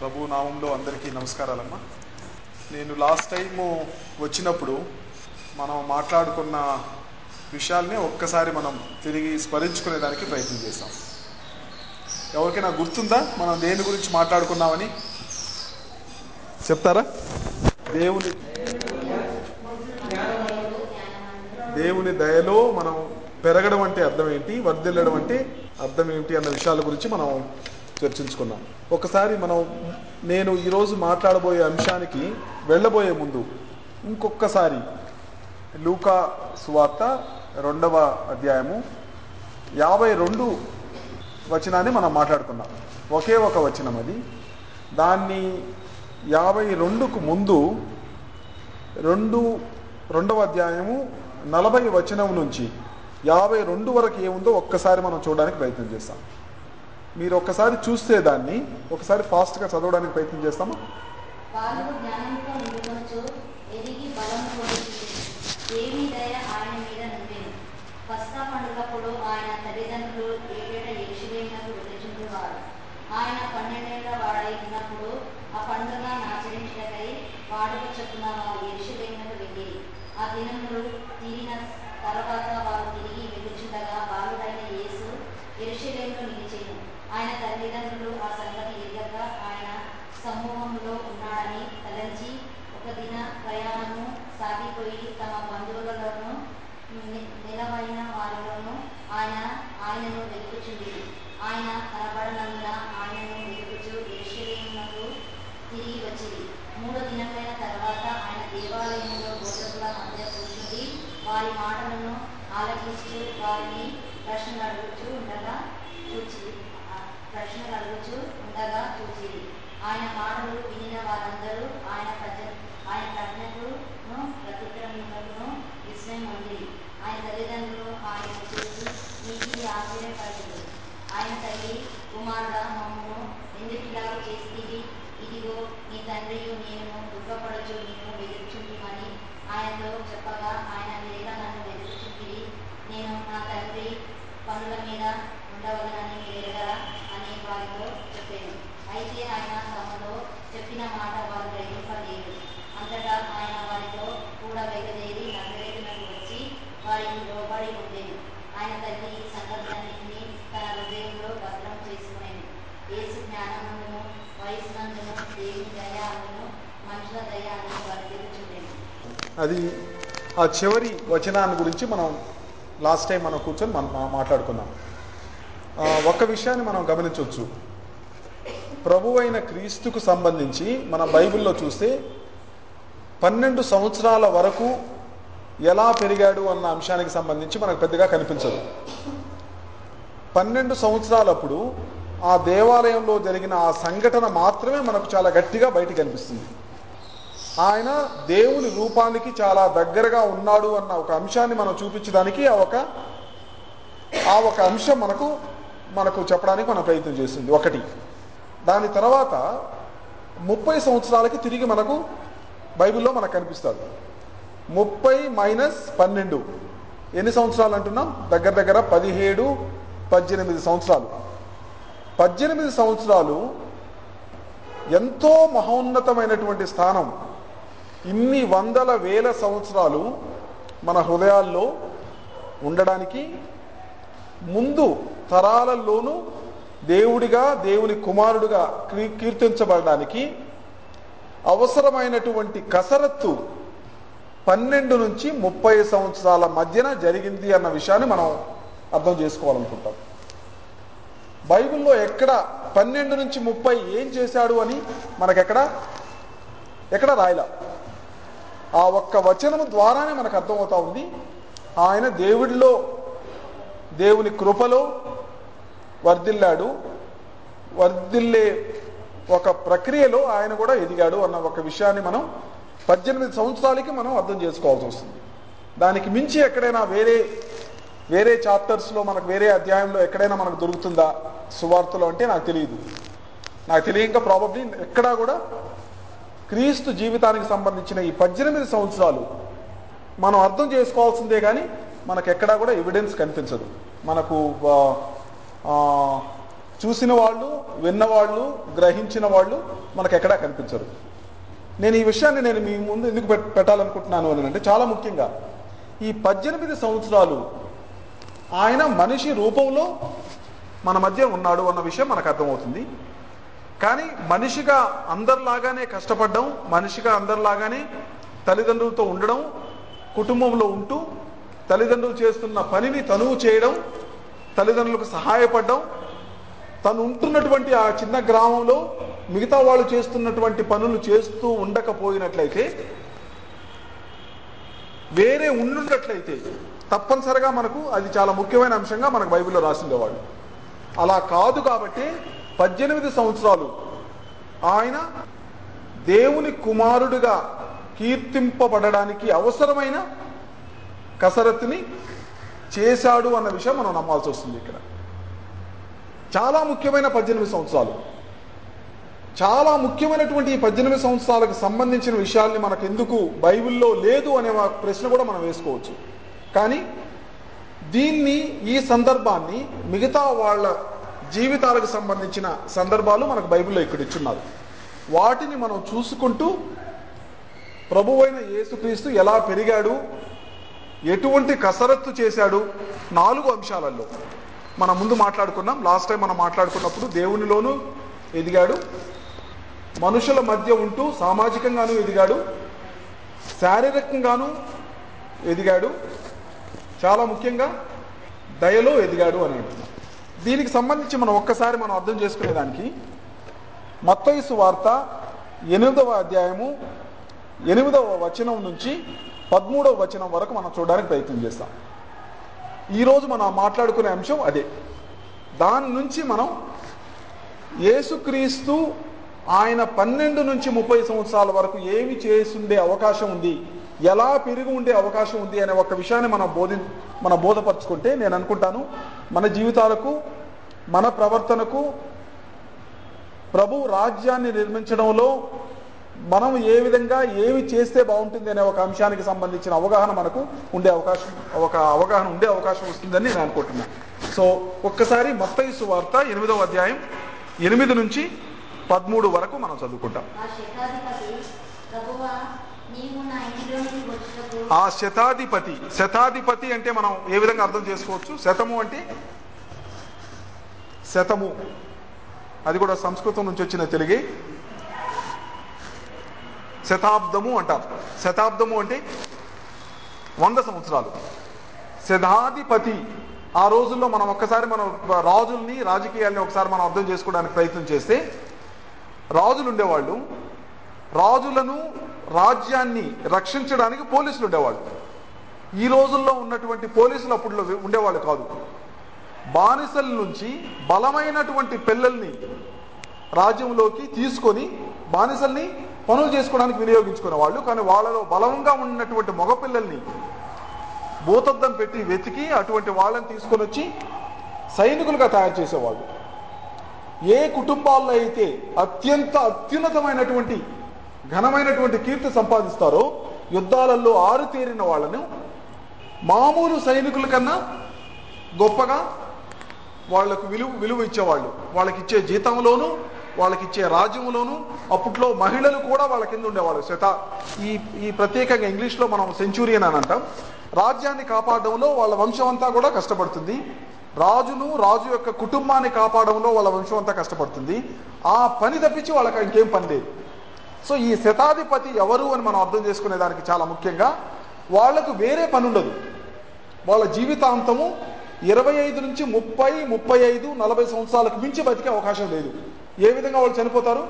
ప్రభు నామంలో అందరికీ నమస్కారాలమ్మా. నేను లాస్ట్ టైము వచ్చినప్పుడు మనం మాట్లాడుకున్న విషయాల్ని ఒక్కసారి మనం తిరిగి స్మరించుకునేదానికి ప్రయత్నం చేస్తాం ఎవరికైనా గుర్తుందా? మనం దేని గురించి మాట్లాడుకున్నామని? చెప్తారా? దేవుని దేవుని దయలో మనం పెరగడం అంటే అర్థం ఏంటి? వర్దిల్లడం అంటే అర్థం ఏంటి? అన్న విషయాల గురించి మనం చర్చించుకున్నాం. ఒకసారి మనం నేను ఈరోజు మాట్లాడబోయే అంశానికి వెళ్ళబోయే ముందు ఇంకొకసారి లూకా సువార్త రెండవ అధ్యాయము యాభై రెండు వచనాన్ని మనం మాట్లాడుకున్నాం. ఒకే ఒక వచనం అది. దాన్ని యాభై రెండుకు ముందు రెండు రెండవ అధ్యాయము నలభై వచనం నుంచి యాభై రెండు వరకు ఏముందో ఒక్కసారి మనం చూడడానికి ప్రయత్నం చేస్తాం. మీరు ఒక్కసారి చూస్తే దాన్ని ఒకసారి ఫాస్ట్గా చదవడానికి ప్రయత్నం చేస్తామా? వాళ్ళు జ్ఞానంతో నిండుకొనుచు ఎదిగి బలము పొందుతుంది. దేవి దయ ఆయన మీద నుండెను పస్కా పండుగప్పుడు ఆయన తల్లిదండ్రులు ఏటేట యెరూషలేమునకు వెలుచుండేవారు ఆయన పన్నెండేళ్ళ వాడై ఉన్నప్పుడు ఆ పండుగ ఆచరించటకై వాడుక చొప్పున వారు యెరూషలేమునకు వెళ్ళిరి. ఆ దినములు తీరిన తర్వాత వారు తిరిగి వెళ్ళుచుండగా బాలుడైన యేసు యెరూషలేములో నిలిచెను ఆయన తల్లిదండ్రులు ఆ సంగతి ఎరగక ఆయన సమూహంలో ఉన్నాడని తలంచి ఒక దిన ప్రయాణము సాగిపోయి తమ బంధువులలోనూ ని- నిలవైన వారిలోనూ ఆయన ఆయనను వెతుకుచుంది ఆయన కనబడనందున ఆయనను వెతుకుచు ఎరుషలేమునకు తిరిగి వచ్చింది మూడు దినమైన తర్వాత ఆయన దేవాలయంలో బోధకుల మధ్య కూర్చుంది వారి మాటలను ఆలకిస్తూ వారిని ప్రశ్నలు అడుగుతూ ఉండగా కూర్చుంది. ప్రశ్నలు ఉండగా చూసి ఆయన మాటలు వినిన వారందరూ ఆయన ప్రజ ఆయన ప్రజ్ఞకును ప్రతిక్రమణకును విస్మయం ఉంది ఆయన తల్లిదండ్రులు ఆయన చూసి నీకు ఆశ్చర్యపడదు ఆయన తల్లి కుమారుడ మమ్మను ఎందుకు ఇలా చేస్తీవి? ఇదిగో నీ తండ్రి నేను దుఃఖపడచ్చు నేను వెతుకుచుంటిమని ఆయనతో చెప్పగా ఆయన లేక నన్ను వెతుకుచుంటిరి నేను నా తండ్రి పనుల మీద ఉండవలనని మీరెరగరా వారితో చెప్పాను. అయితే ఆయన తమలో చెప్పిన మాట వారు గ్రహింపలేదు. అంతటా ఆయన వారితో కూడా వెగదేరి నగరేటునకు వచ్చి వారికి లోబడి ఉండేది ఆయన తల్లి ఈ సంగతులన్నింటినీ తన హృదయంలో భద్రం చేసుకునేది ఏసు జ్ఞానమును వయసునందును దేవుని దయాలను మనుషుల దయాలను అందును వారు అది ఆ చివరి వచనాన్ని గురించి మనం లాస్ట్ టైం మనం కూర్చొని మనం మాట్లాడుకున్నాం ఒక ఒక్క విషయాన్ని మనం గమనించవచ్చు. ప్రభు అయిన క్రీస్తుకు సంబంధించి మన బైబిల్లో చూస్తే పన్నెండు సంవత్సరాల వరకు ఎలా పెరిగాడు అన్న అంశానికి సంబంధించి మనకు పెద్దగా కనిపించదు. పన్నెండు సంవత్సరాలప్పుడు ఆ దేవాలయంలో జరిగిన ఆ సంఘటన మాత్రమే మనకు చాలా గట్టిగా బయట కనిపిస్తుంది ఆయన దేవుని రూపానికి చాలా దగ్గరగా ఉన్నాడు అన్న ఒక అంశాన్ని మనం చూపించడానికి ఆ ఒక ఆ ఒక అంశం మనకు మనకు చెప్పడానికి మన ప్రయత్నం చేసింది. ఒకటి. దాని తర్వాత ముప్పై సంవత్సరాలకి తిరిగి మనకు బైబిల్లో మనకు కనిపిస్తుంది ముప్పై మైనస్ పన్నెండు. ఎన్ని సంవత్సరాలు అంటున్నాం? దగ్గర దగ్గర పదిహేడు పద్దెనిమిది సంవత్సరాలు. పద్దెనిమిది సంవత్సరాలు ఎంతో మహోన్నతమైనటువంటి స్థానం. ఇన్ని వందల వేల సంవత్సరాలు మన హృదయాల్లో ఉండడానికి ముందు తరాలలోనూ దేవుడిగా దేవుని కుమారుడుగా కీ- కీర్తించబడడానికి అవసరమైనటువంటి కసరత్తు పన్నెండు నుంచి ముప్పై సంవత్సరాల మధ్యన జరిగింది అన్న విషయాన్ని మనం అర్థం చేసుకోవాలనుకుంటాం. బైబిల్లో ఎక్కడ పన్నెండు నుంచి ముప్పై ఏం చేశాడు అని మనకెక్కడ ఎక్కడ రాయలా? ఆ ఒక్క వచనము ద్వారానే మనకు అర్థమవుతా ఉంది. ఆయన దేవుడిలో దేవుని కృపలో వర్ధిల్లాడు. వర్ధిల్లే ఒక ప్రక్రియలో ఆయన కూడా ఎదిగాడు అన్న ఒక విషయాన్ని మనం పద్దెనిమిది సంవత్సరాలకి మనం అర్థం చేసుకోవాల్సి వస్తుంది. దానికి మించి ఎక్కడైనా వేరే వేరే చాప్టర్స్లో మనకు వేరే అధ్యాయంలో ఎక్కడైనా మనకు దొరుకుతుందా సువార్తలో అంటే నాకు తెలియదు. నాకు తెలియక ప్రాబబ్లీ ఎక్కడా కూడా క్రీస్తు జీవితానికి సంబంధించిన ఈ పద్దెనిమిది సంవత్సరాలు మనం అర్థం చేసుకోవాల్సిందే కానీ మనకు ఎక్కడా కూడా ఎవిడెన్స్ కనిపించదు. మనకు చూసిన వాళ్ళు విన్నవాళ్ళు గ్రహించిన వాళ్ళు మనకు ఎక్కడా కనిపించరు. నేను ఈ విషయాన్ని నేను మీ ముందు ఎందుకు పెట్టాలనుకుంటున్నాను అని అంటే చాలా ముఖ్యంగా ఈ పద్దెనిమిది సంవత్సరాలు ఆయన మనిషి రూపంలో మన మధ్య ఉన్నాడు అన్న విషయం మనకు అర్థమవుతుంది. కానీ మనిషిగా అందరిలాగానే కష్టపడడం మనిషిగా అందరిలాగానే తల్లిదండ్రులతో ఉండడం కుటుంబంలో ఉంటూ తల్లిదండ్రులు చేస్తున్న పనిని తనువు చేయడం తల్లిదండ్రులకు సహాయపడ్డం తను ఉంటున్నటువంటి ఆ చిన్న గ్రామంలో మిగతా వాళ్ళు చేస్తున్నటువంటి పనులు చేస్తూ ఉండకపోయినట్లయితే వేరే ఉండున్నట్లయితే తప్పనిసరిగా మనకు అది చాలా ముఖ్యమైన అంశంగా మనకు బైబిల్లో రాసిండేవాడు అలా కాదు కాబట్టి పద్దెనిమిది సంవత్సరాలు ఆయన దేవుని కుమారుడిగా కీర్తింపబడడానికి అవసరమైన కసరత్తుని చేశాడు అన్న విషయం మనం నమ్మాల్సి వస్తుంది ఇక్కడ. చాలా ముఖ్యమైన పద్దెనిమిది సంవత్సరాలు. చాలా ముఖ్యమైనటువంటి ఈ పద్దెనిమిది సంవత్సరాలకు సంబంధించిన విషయాల్ని మనకు ఎందుకు బైబిల్లో లేదు అనే ప్రశ్న కూడా మనం వేసుకోవచ్చు. కానీ దీన్ని ఈ సందర్భాన్ని మిగతా వాళ్ళ జీవితాలకు సంబంధించిన సందర్భాలు మనకు బైబిల్లో ఇక్కడ ఇచ్చున్నారు. వాటిని మనం చూసుకుంటూ ప్రభువైన యేసుక్రీస్తు ఎలా పెరిగాడు ఎటువంటి కసరత్తు చేశాడు? నాలుగు అంశాలలో. మనం ముందు మాట్లాడుకున్నాం. లాస్ట్ టైం మనం మాట్లాడుకున్నప్పుడు దేవునిలోనూ ఎదిగాడు. మనుషుల మధ్య ఉంటూ సామాజికంగానూ ఎదిగాడు. శారీరకంగానూ ఎదిగాడు. చాలా ముఖ్యంగా దయలో ఎదిగాడు అని అంటున్నాం. దీనికి సంబంధించి మనం ఒక్కసారి మనం అర్థం చేసుకునేదానికి మత్తయిసు వార్త ఎనిమిదవ అధ్యాయము ఎనిమిదవ వచనం నుంచి పదమూడవ వచనం వరకు మనం చూడడానికి ప్రయత్నం చేస్తాం. ఈరోజు మనం మాట్లాడుకునే అంశం అదే. దాని నుంచి మనం యేసుక్రీస్తు ఆయన పన్నెండు నుంచి ముప్పై సంవత్సరాల వరకు ఏమి చేస్తుండే అవకాశం ఉంది ఎలా పెరిగి ఉండే అవకాశం ఉంది అనే ఒక విషయాన్ని మనం బోధి మన బోధపరచుకుంటే నేను అనుకుంటాను మన జీవితాలకు మన ప్రవర్తనకు ప్రభు రాజ్యాన్ని నిర్మించడంలో మనం ఏ విధంగా ఏమి చేస్తే బాగుంటుంది అనే ఒక అంశానికి సంబంధించిన అవగాహన మనకు ఉండే అవకాశం ఒక అవగాహన ఉండే అవకాశం వస్తుందని నేను అనుకుంటున్నాను సో ఒక్కసారి మత్తయి వార్త ఎనిమిదవ అధ్యాయం ఎనిమిది నుంచి పదమూడు వరకు మనం చదువుకుంటాం. ఆ శతాధిపతి శతాధిపతి అంటే మనం ఏ విధంగా అర్థం చేసుకోవచ్చు? శతము అంటే శతము. అది కూడా సంస్కృతం నుంచి వచ్చిన తెలుగే. శతాబ్దము అంటారు. శతాబ్దము అంటే వంద సంవత్సరాలు. శతాధిపతి. ఆ రోజుల్లో మనం ఒక్కసారి మనం రాజుల్ని రాజకీయాల్ని ఒకసారి మనం అర్థం చేసుకోవడానికి ప్రయత్నం చేస్తే రాజులు ఉండేవాళ్ళు రాజులను రాజ్యాన్ని రక్షించడానికి పోలీసులు ఉండేవాళ్ళు ఈ రోజుల్లో ఉన్నటువంటి పోలీసులు అప్పుడు ఉండేవాళ్ళు కాదు. బానిసల నుంచి బలమైనటువంటి పిల్లల్ని రాజ్యంలోకి తీసుకొని బానిసల్ని పనులు చేసుకోవడానికి వినియోగించుకునే వాళ్ళు కానీ వాళ్ళలో బలంగా ఉన్నటువంటి మగపిల్లల్ని భూతద్దం పెట్టి వెతికి అటువంటి వాళ్ళని తీసుకొని వచ్చి సైనికులుగా తయారు చేసేవాళ్ళు. ఏ కుటుంబాల్లో అయితే అత్యంత అత్యున్నతమైనటువంటి ఘనమైనటువంటి కీర్తి సంపాదిస్తారో యుద్ధాలలో ఆరుతేరిన వాళ్ళను మామూలు సైనికుల కన్నా గొప్పగా వాళ్ళకు విలువ విలువ ఇచ్చేవాళ్ళు. వాళ్ళకి ఇచ్చే జీతంలోను వాళ్ళకి ఇచ్చే రాజ్యంలోను అప్పట్లో మహిళలు కూడా వాళ్ళ కింద ఉండేవాళ్ళు. శత ఈ ఈ ప్రత్యేకంగా ఇంగ్లీష్లో మనం సెంచురియన్ అని అంటాం. రాజ్యాన్ని కాపాడడంలో వాళ్ళ వంశం అంతా కూడా కష్టపడుతుంది. రాజును రాజు యొక్క కుటుంబాన్ని కాపాడడంలో వాళ్ళ వంశం అంతా కష్టపడుతుంది. ఆ పని తప్పించి వాళ్ళకి ఇంకేం పని లేదు. సో ఈ శతాధిపతి ఎవరు అని మనం అర్థం చేసుకునే దానికి చాలా ముఖ్యంగా వాళ్ళకు వేరే పని ఉండదు వాళ్ళ జీవితాంతము ఇరవై ఐదు నుంచి ముప్పై ముప్పై ఐదు నలభై సంవత్సరాలకు మించి బతికే అవకాశం లేదు. ఏ విధంగా వాళ్ళు చనిపోతారు?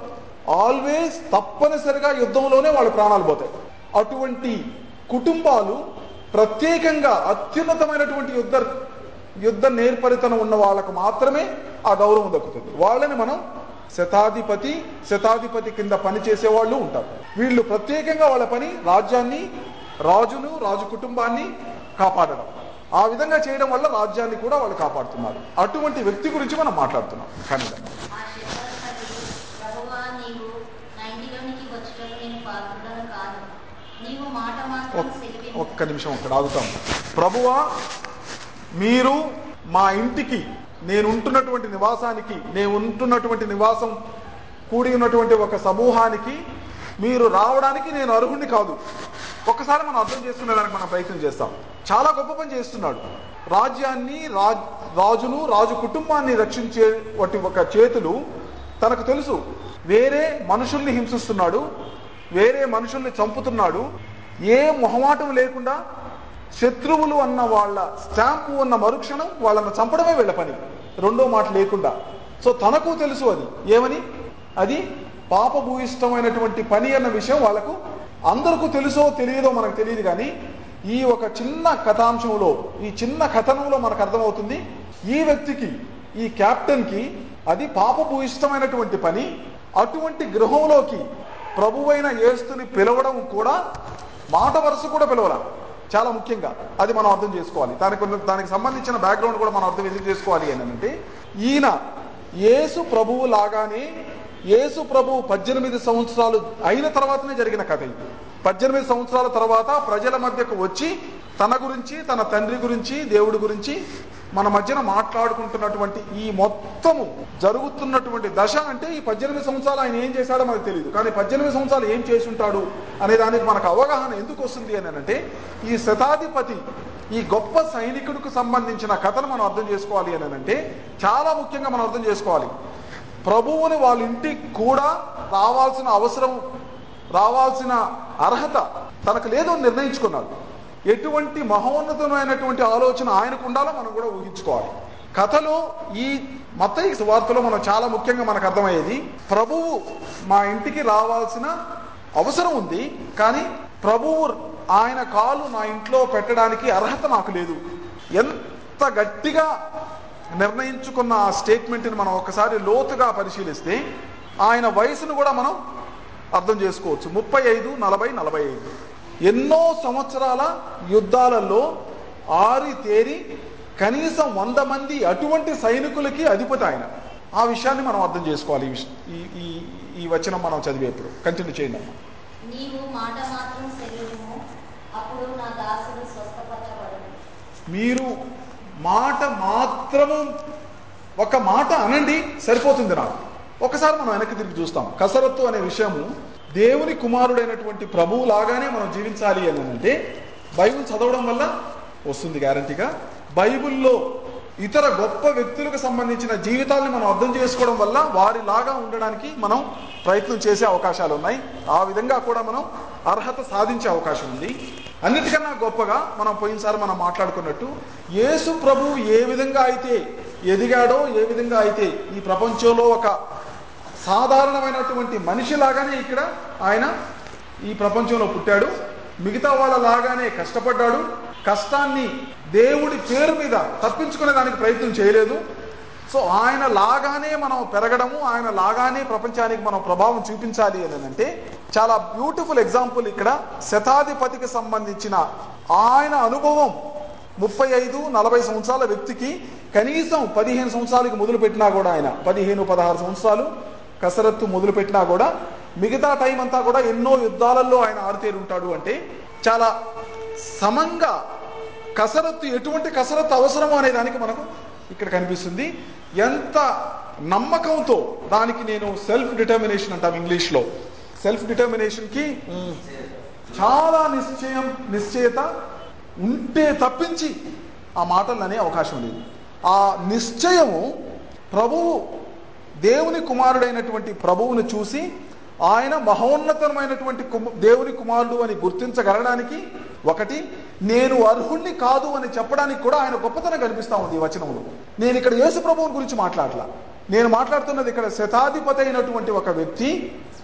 ఆల్వేస్ తప్పనిసరిగా యుద్ధంలోనే వాళ్ళ ప్రాణాలు పోతాయి. అటువంటి కుటుంబాలు ప్రత్యేకంగా అత్యున్నతమైనటువంటి యుద్ధ యుద్ధ నేర్పరితనం ఉన్న వాళ్ళకు మాత్రమే ఆ గౌరవం దక్కుతుంది. వాళ్ళని మనం శతాధిపతి శతాధిపతి కింద పని చేసేవాళ్ళు ఉంటారు. వీళ్ళు ప్రత్యేకంగా వాళ్ళ పని రాజ్యాన్ని రాజును రాజు కుటుంబాన్ని కాపాడడం. ఆ విధంగా చేయడం వల్ల రాజ్యాన్ని కూడా వాళ్ళు కాపాడుతున్నారు. అటువంటి వ్యక్తి గురించి మనం మాట్లాడుతున్నాం. కానీ ఒక్క నిమిషం అక్కడ ఆగుతాం. ప్రభువా మీరు మా ఇంటికి నేను ఉంటున్నటువంటి నివాసానికి నేను ఉంటున్నటువంటి నివాసం కూడి ఉన్నటువంటి ఒక సమూహానికి మీరు రావడానికి నేను అర్హుణ్ణి కాదు. ఒక్కసారి మనం అర్థం చేసుకునేదానికి మనం ప్రయత్నం చేస్తాం. చాలా గొప్ప పని చేస్తున్నాడు. రాజ్యాన్ని రాజ్ రాజును రాజు కుటుంబాన్ని రక్షించే వాటి ఒక చేతులు తనకు తెలుసు. వేరే మనుషుల్ని హింసిస్తున్నాడు. వేరే మనుషుల్ని చంపుతున్నాడు. ఏ మొహమాటం లేకుండా శత్రువులు అన్న వాళ్ళ స్టాంపు ఉన్న మరుక్షణం వాళ్ళని చంపడమే వీళ్ళ పని. రెండో మాట లేకుండా. సో తనకు తెలుసు అది. ఏమని? అది పాపభూయిష్టమైనటువంటి పని అన్న విషయం వాళ్ళకు అందరికీ తెలుసో తెలియదో మనకు తెలియదు కానీ ఈ ఒక చిన్న కథాంశంలో ఈ చిన్న కథనంలో మనకు అర్థమవుతుంది ఈ వ్యక్తికి ఈ కెప్టెన్కి అది పాపభూయిష్టమైనటువంటి పని. అటువంటి గృహంలోకి ప్రభువైన ఏస్తుని పిలవడం కూడా మాట వరుస కూడా పిలవలా. చాలా ముఖ్యంగా అది మనం అర్థం చేసుకోవాలి. దానికి దానికి సంబంధించిన బ్యాక్గ్రౌండ్ కూడా మనం అర్థం ఎందుకు చేసుకోవాలి అని అంటే ఈయన యేసు ప్రభువు లాగానే యేసు ప్రభువు పద్దెనిమిది సంవత్సరాలు అయిన తర్వాతనే జరిగిన కథ ఇది. పద్దెనిమిది సంవత్సరాల తర్వాత ప్రజల మధ్యకు వచ్చి తన గురించి తన తండ్రి గురించి దేవుడి గురించి మన మధ్యన మాట్లాడుకుంటున్నటువంటి ఈ మొత్తము జరుగుతున్నటువంటి దశ అంటే ఈ పద్దెనిమిది సంవత్సరాలు ఆయన ఏం చేశాడో మనకు తెలియదు కానీ పద్దెనిమిది సంవత్సరాలు ఏం చేసి ఉంటాడు అనే దానికి మనకు అవగాహన ఎందుకు వస్తుంది అని అంటే ఈ శతాధిపతి ఈ గొప్ప సైనికుడికి సంబంధించిన కథను మనం అర్థం చేసుకోవాలి అని అంటే చాలా ముఖ్యంగా మనం అర్థం చేసుకోవాలి. ప్రభువుని వాళ్ళ ఇంటికి కూడా రావాల్సిన అవసరం రావాల్సిన అర్హత తనకు లేదో నిర్ణయించుకున్నాడు ఎటువంటి మహోన్నతమైనటువంటి ఆలోచన ఆయనకు ఉండాలో మనం కూడా ఊహించుకోవాలి. కథలో ఈ మత్తయి వార్తలో మనం చాలా ముఖ్యంగా మనకు అర్థమయ్యేది ప్రభువు మా ఇంటికి రావాల్సిన అవసరం ఉంది కానీ ప్రభువు ఆయన కాలు నా ఇంట్లో పెట్టడానికి అర్హత నాకు లేదు. ఎంత గట్టిగా నిర్ణయించుకున్న ఆ స్టేట్మెంట్ని మనం ఒకసారి లోతుగా పరిశీలిస్తే ఆయన వయసును కూడా మనం అర్థం చేసుకోవచ్చు. ముప్పై ఐదు నలభై నలభై ఐదు. ఎన్నో సంవత్సరాల యుద్ధాలలో ఆరి తేరి కనీసం వంద మంది అటువంటి సైనికులకి అధిపతి ఆయన. ఆ విషయాన్ని మనం అర్థం చేసుకోవాలి. ఈ ఈ ఈ వచనం మనం చదివేప్పుడు కంటిన్యూ చేయండి అమ్మా. నీవు మాట మాత్రం శరీరము అప్పుడు నా దాసుడు స్వస్థపరచబడను. మీరు మాట మాత్రము ఒక మాట అనండి సరిపోతుంది నాకు. ఒకసారి మనం వెనక్కి తిరిగి చూస్తాం. కసరత్తు అనే విషయము దేవుని కుమారుడైనటువంటి ప్రభువు లాగానే మనం జీవించాలి అని అంటే బైబుల్ చదవడం వల్ల వస్తుంది గ్యారంటీగా. బైబిల్లో ఇతర గొప్ప వ్యక్తులకు సంబంధించిన జీవితాలను మనం అర్థం చేసుకోవడం వల్ల వారిలాగా ఉండడానికి మనం ప్రయత్నం చేసే అవకాశాలు ఉన్నాయి. ఆ విధంగా కూడా మనం అర్హత సాధించే అవకాశం ఉంది. అన్నిటికన్నా గొప్పగా మనం పోయినసారి మనం మాట్లాడుకున్నట్టు యేసు ప్రభు ఏ విధంగా అయితే ఎదిగాడో ఏ విధంగా అయితే ఈ ప్రపంచంలో ఒక సాధారణమైనటువంటి మనిషిలాగానే ఇక్కడ ఆయన ఈ ప్రపంచంలో పుట్టాడు. మిగతా వాళ్ళ లాగానే కష్టపడ్డాడు. కష్టాన్ని దేవుడి పేరు మీద తప్పించుకునే దానికి ప్రయత్నం చేయలేదు. సో ఆయన లాగానే మనం పెరగడము ఆయన లాగానే ప్రపంచానికి మనం ప్రభావం చూపించాలి అని అంటే చాలా బ్యూటిఫుల్ ఎగ్జాంపుల్ ఇక్కడ శతాధిపతికి సంబంధించిన ఆయన అనుభవం. ముప్పై ఐదు నలభై సంవత్సరాల వ్యక్తికి కనీసం పదిహేను సంవత్సరాలకి మొదలు పెట్టినా కూడా ఆయన. పదిహేను పదహారు సంవత్సరాలు కసరత్తు మొదలు పెట్టినా కూడా మిగతా టైం అంతా కూడా ఎన్నో యుద్ధాలలో ఆయన ఆరితేరి ఉంటాడు అంటే చాలా సమంగా కసరత్తు ఎటువంటి కసరత్తు అవసరమో అనే దానికి మనకు ఇక్కడ కనిపిస్తుంది. ఎంత నమ్మకంతో దానికి నేను సెల్ఫ్ డిటర్మినేషన్ అంటాం ఇంగ్లీష్లో. సెల్ఫ్ డిటర్మినేషన్కి చాలా నిశ్చయం నిశ్చయత ఉంటే తప్పించి ఆ మాటలు అనే అవకాశం లేదు. ఆ నిశ్చయము ప్రభువు దేవుని కుమారుడైనటువంటి ప్రభువును చూసి ఆయన మహోన్నతమైనటువంటి దేవుని కుమారుడు అని గుర్తించగలడానికి ఒకటి నేను అర్హుణ్ణి కాదు అని చెప్పడానికి కూడా ఆయన గొప్పతనం కనిపిస్తా ఉంది ఈ వచనంలో నేను ఇక్కడ యేసు ప్రభువుని గురించి మాట్లాడలా. నేను మాట్లాడుతున్నది ఇక్కడ శతాధిపతి అయినటువంటి ఒక వ్యక్తి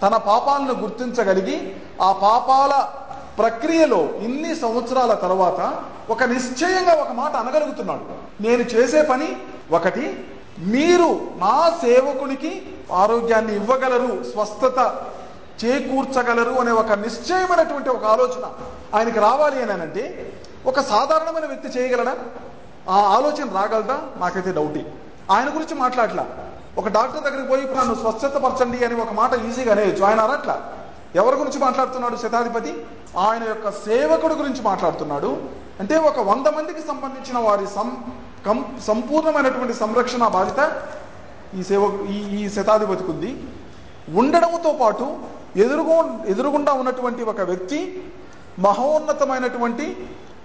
తన పాపాలను గుర్తించగలిగి ఆ పాపాల ప్రక్రియలో ఇన్ని సంవత్సరాల తర్వాత ఒక నిశ్చయంగా ఒక మాట అనగలుగుతున్నాడు. నేను చేసే పని ఒకటి మీరు నా సేవకునికి ఆరోగ్యాన్ని ఇవ్వగలరు స్వస్థత చేకూర్చగలరు అనే ఒక నిశ్చయమైనటువంటి ఒక ఆలోచన ఆయనకి రావాలి అని అంటే ఒక సాధారణమైన వ్యక్తి చేయగలడా? ఆ ఆలోచన రాగలదా? నాకైతే డౌటే. ఆయన గురించి మాట్లాడలా. ఒక డాక్టర్ దగ్గరికి పోయి ఇప్పుడు నన్ను స్వచ్ఛతపరచండి అని ఒక మాట ఈజీగా అనేయచ్చు. ఆయన అనట్లా. ఎవరి గురించి మాట్లాడుతున్నాడు శతాధిపతి? ఆయన యొక్క సేవకుడు గురించి మాట్లాడుతున్నాడు. అంటే ఒక వంద మందికి సంబంధించిన వారి సం సంపూర్ణమైనటువంటి సంరక్షణ బాధ్యత ఈ సేవ ఈ ఈ శతాధిపతికి ఉంది ఉండడంతో పాటు ఎదురుగు ఎదురుగుండా ఉన్నటువంటి ఒక వ్యక్తి మహోన్నతమైనటువంటి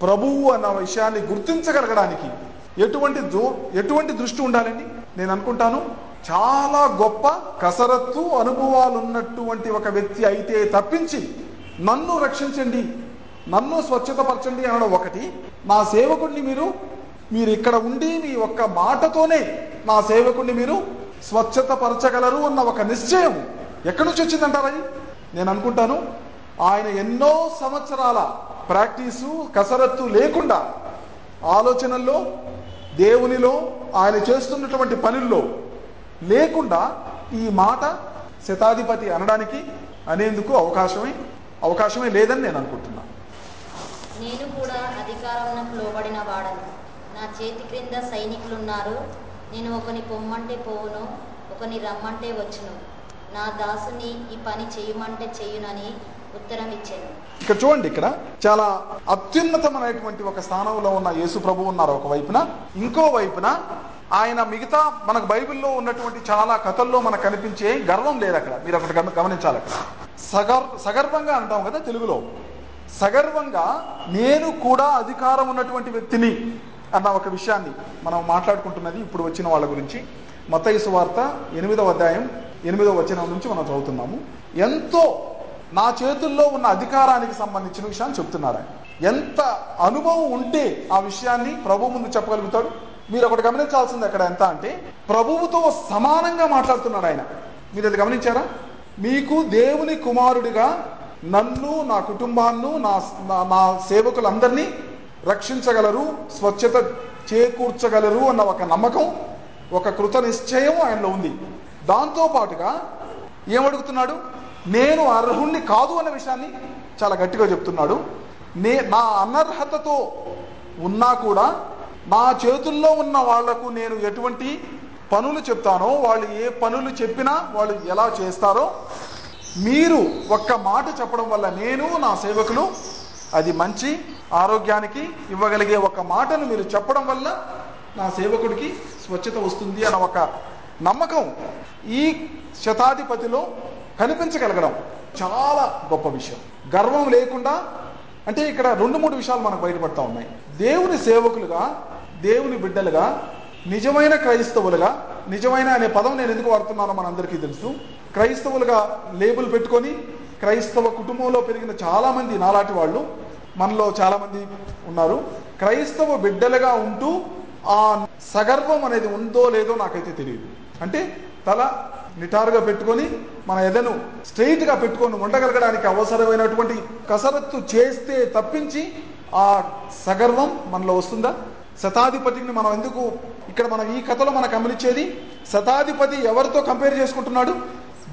ప్రభువు అన్న విషయాన్ని గుర్తించగలగడానికి ఎటువంటి దో ఎటువంటి దృష్టి ఉండాలండి? నేను అనుకుంటాను చాలా గొప్ప కసరత్తు అనుభవాలు ఉన్నటువంటి ఒక వ్యక్తి అయితే తప్పించి నన్ను రక్షించండి నన్ను స్వచ్ఛతపరచండి అనడం ఒకటి. నా సేవకుడిని మీరు మీరు ఇక్కడ ఉండి మీ ఒక్క మాటతోనే నా సేవకుడిని మీరు స్వచ్ఛతపరచగలరు అన్న ఒక నిశ్చయం ఎక్కడి నుంచి వచ్చిందంటారని అది నేను అనుకుంటాను ఆయన ఎన్నో సంవత్సరాల ప్రాక్టీసు కసరత్తు లేకుండా ఆలోచనల్లో దేవునిలో ఆయన చేస్తున్నటువంటి పనుల్లో లేకుండా ఈ మాట శతాధిపతి అనడానికి అనేందుకు అవకాశమే అవకాశమే లేదని నేను అనుకుంటున్నాను నేను కూడా అధికారమునకు లోబడిన వాడను. నా చేతి క్రింద సైనికులున్నారు. నేను ఒకని పొమ్మంటే పోవును ఒకని రమ్మంటే వచ్చును. నా దాసుని ఈ పని చేయమంటే చేయునని ఉత్తరం ఇచ్చాను ఇక్కడ చూడండి ఇక్కడ చాలా అత్యున్నతమైనటువంటి ఒక స్థానంలో ఉన్న యేసు ప్రభు ఉన్నారు ఒక వైపున. ఇంకో వైపున ఆయన మిగతా మనకు బైబిల్లో ఉన్నటువంటి చాలా కథల్లో మనకు కనిపించే గర్వం లేదు అక్కడ. మీరు ఒకటి గమనించాలి అక్కడ. సగర్ సగర్వంగా అంటాం కదా తెలుగులో. సగర్వంగా నేను కూడా అధికారం ఉన్నటువంటి వ్యక్తిని అన్న ఒక విషయాన్ని మనం మాట్లాడుకుంటున్నది ఇప్పుడు వచ్చిన వాళ్ళ గురించి. మతయసు వార్త ఎనిమిదవ అధ్యాయం ఎనిమిదవ వచనం నుంచి మనం చదువుతున్నాము. ఎంతో నా చేతుల్లో ఉన్న అధికారానికి సంబంధించిన విషయాన్ని చెప్తున్నారు ఆయన. ఎంత అనుభవం ఉంటే ఆ విషయాన్ని ప్రభు ముందు చెప్పగలుగుతాడు? మీరు ఒకటి గమనించాల్సింది అక్కడ ఎంత అంటే ప్రభువుతో సమానంగా మాట్లాడుతున్నాడు ఆయన. మీరు అది గమనించారా? మీకు దేవుని కుమారుడిగా నన్ను నా కుటుంబాన్ని నా నా- నా సేవకులందరినీ రక్షించగలరు స్వచ్ఛత చేకూర్చగలరు అన్న ఒక నమ్మకం ఒక కృత నిశ్చయం ఆయనలో ఉంది. దాంతో పాటుగా ఏమడుగుతున్నాడు? నేను అర్హుణ్ణి కాదు అన్న విషయాన్ని చాలా గట్టిగా చెప్తున్నాడు. నే నా అనర్హతతో ఉన్నా కూడా నా చేతుల్లో ఉన్న వాళ్ళకు నేను ఎటువంటి పనులు చెప్తానో వాళ్ళు ఏ పనులు చెప్పినా వాళ్ళు ఎలా చేస్తారో మీరు ఒక్క మాట చెప్పడం వల్ల నేను నా సేవకులు అది మంచి ఆరోగ్యానికి ఇవ్వగలిగే ఒక మాటను మీరు చెప్పడం వల్ల నా సేవకుడికి స్వచ్ఛత వస్తుంది అన్న ఒక నమ్మకం ఈ శతాధిపతిలో కనిపించగలగడం చాలా గొప్ప విషయం. గర్వం లేకుండా అంటే ఇక్కడ రెండు మూడు విషయాలు మనకు బయటపడతా ఉన్నాయి. దేవుని సేవకులుగా దేవుని బిడ్డలుగా నిజమైన క్రైస్తవులుగా నిజమైన అనే పదం నేను ఎందుకు వాడుతున్నానో మనందరికీ తెలుసు. క్రైస్తవులుగా లేబుల్ పెట్టుకొని క్రైస్తవ కుటుంబంలో పెరిగిన చాలామంది నాలాటి నాలాంటి వాళ్ళు మనలో చాలా మంది ఉన్నారు. క్రైస్తవ బిడ్డలుగా ఉంటూ ఆ సగర్వం అనేది ఉందో లేదో నాకైతే తెలియదు. అంటే తల నిటారుగా పెట్టుకొని మన ఎదను స్ట్రెయిట్గా పెట్టుకొని ఉండగలగడానికి అవసరమైనటువంటి కసరత్తు చేస్తే తప్పించి ఆ సగర్వం మనలో వస్తుందా? శతాధిపతిని మనం ఎందుకు ఇక్కడ మనం ఈ కథలో మనకు గమనించేది శతాధిపతి ఎవరితో కంపేర్ చేసుకుంటున్నాడు?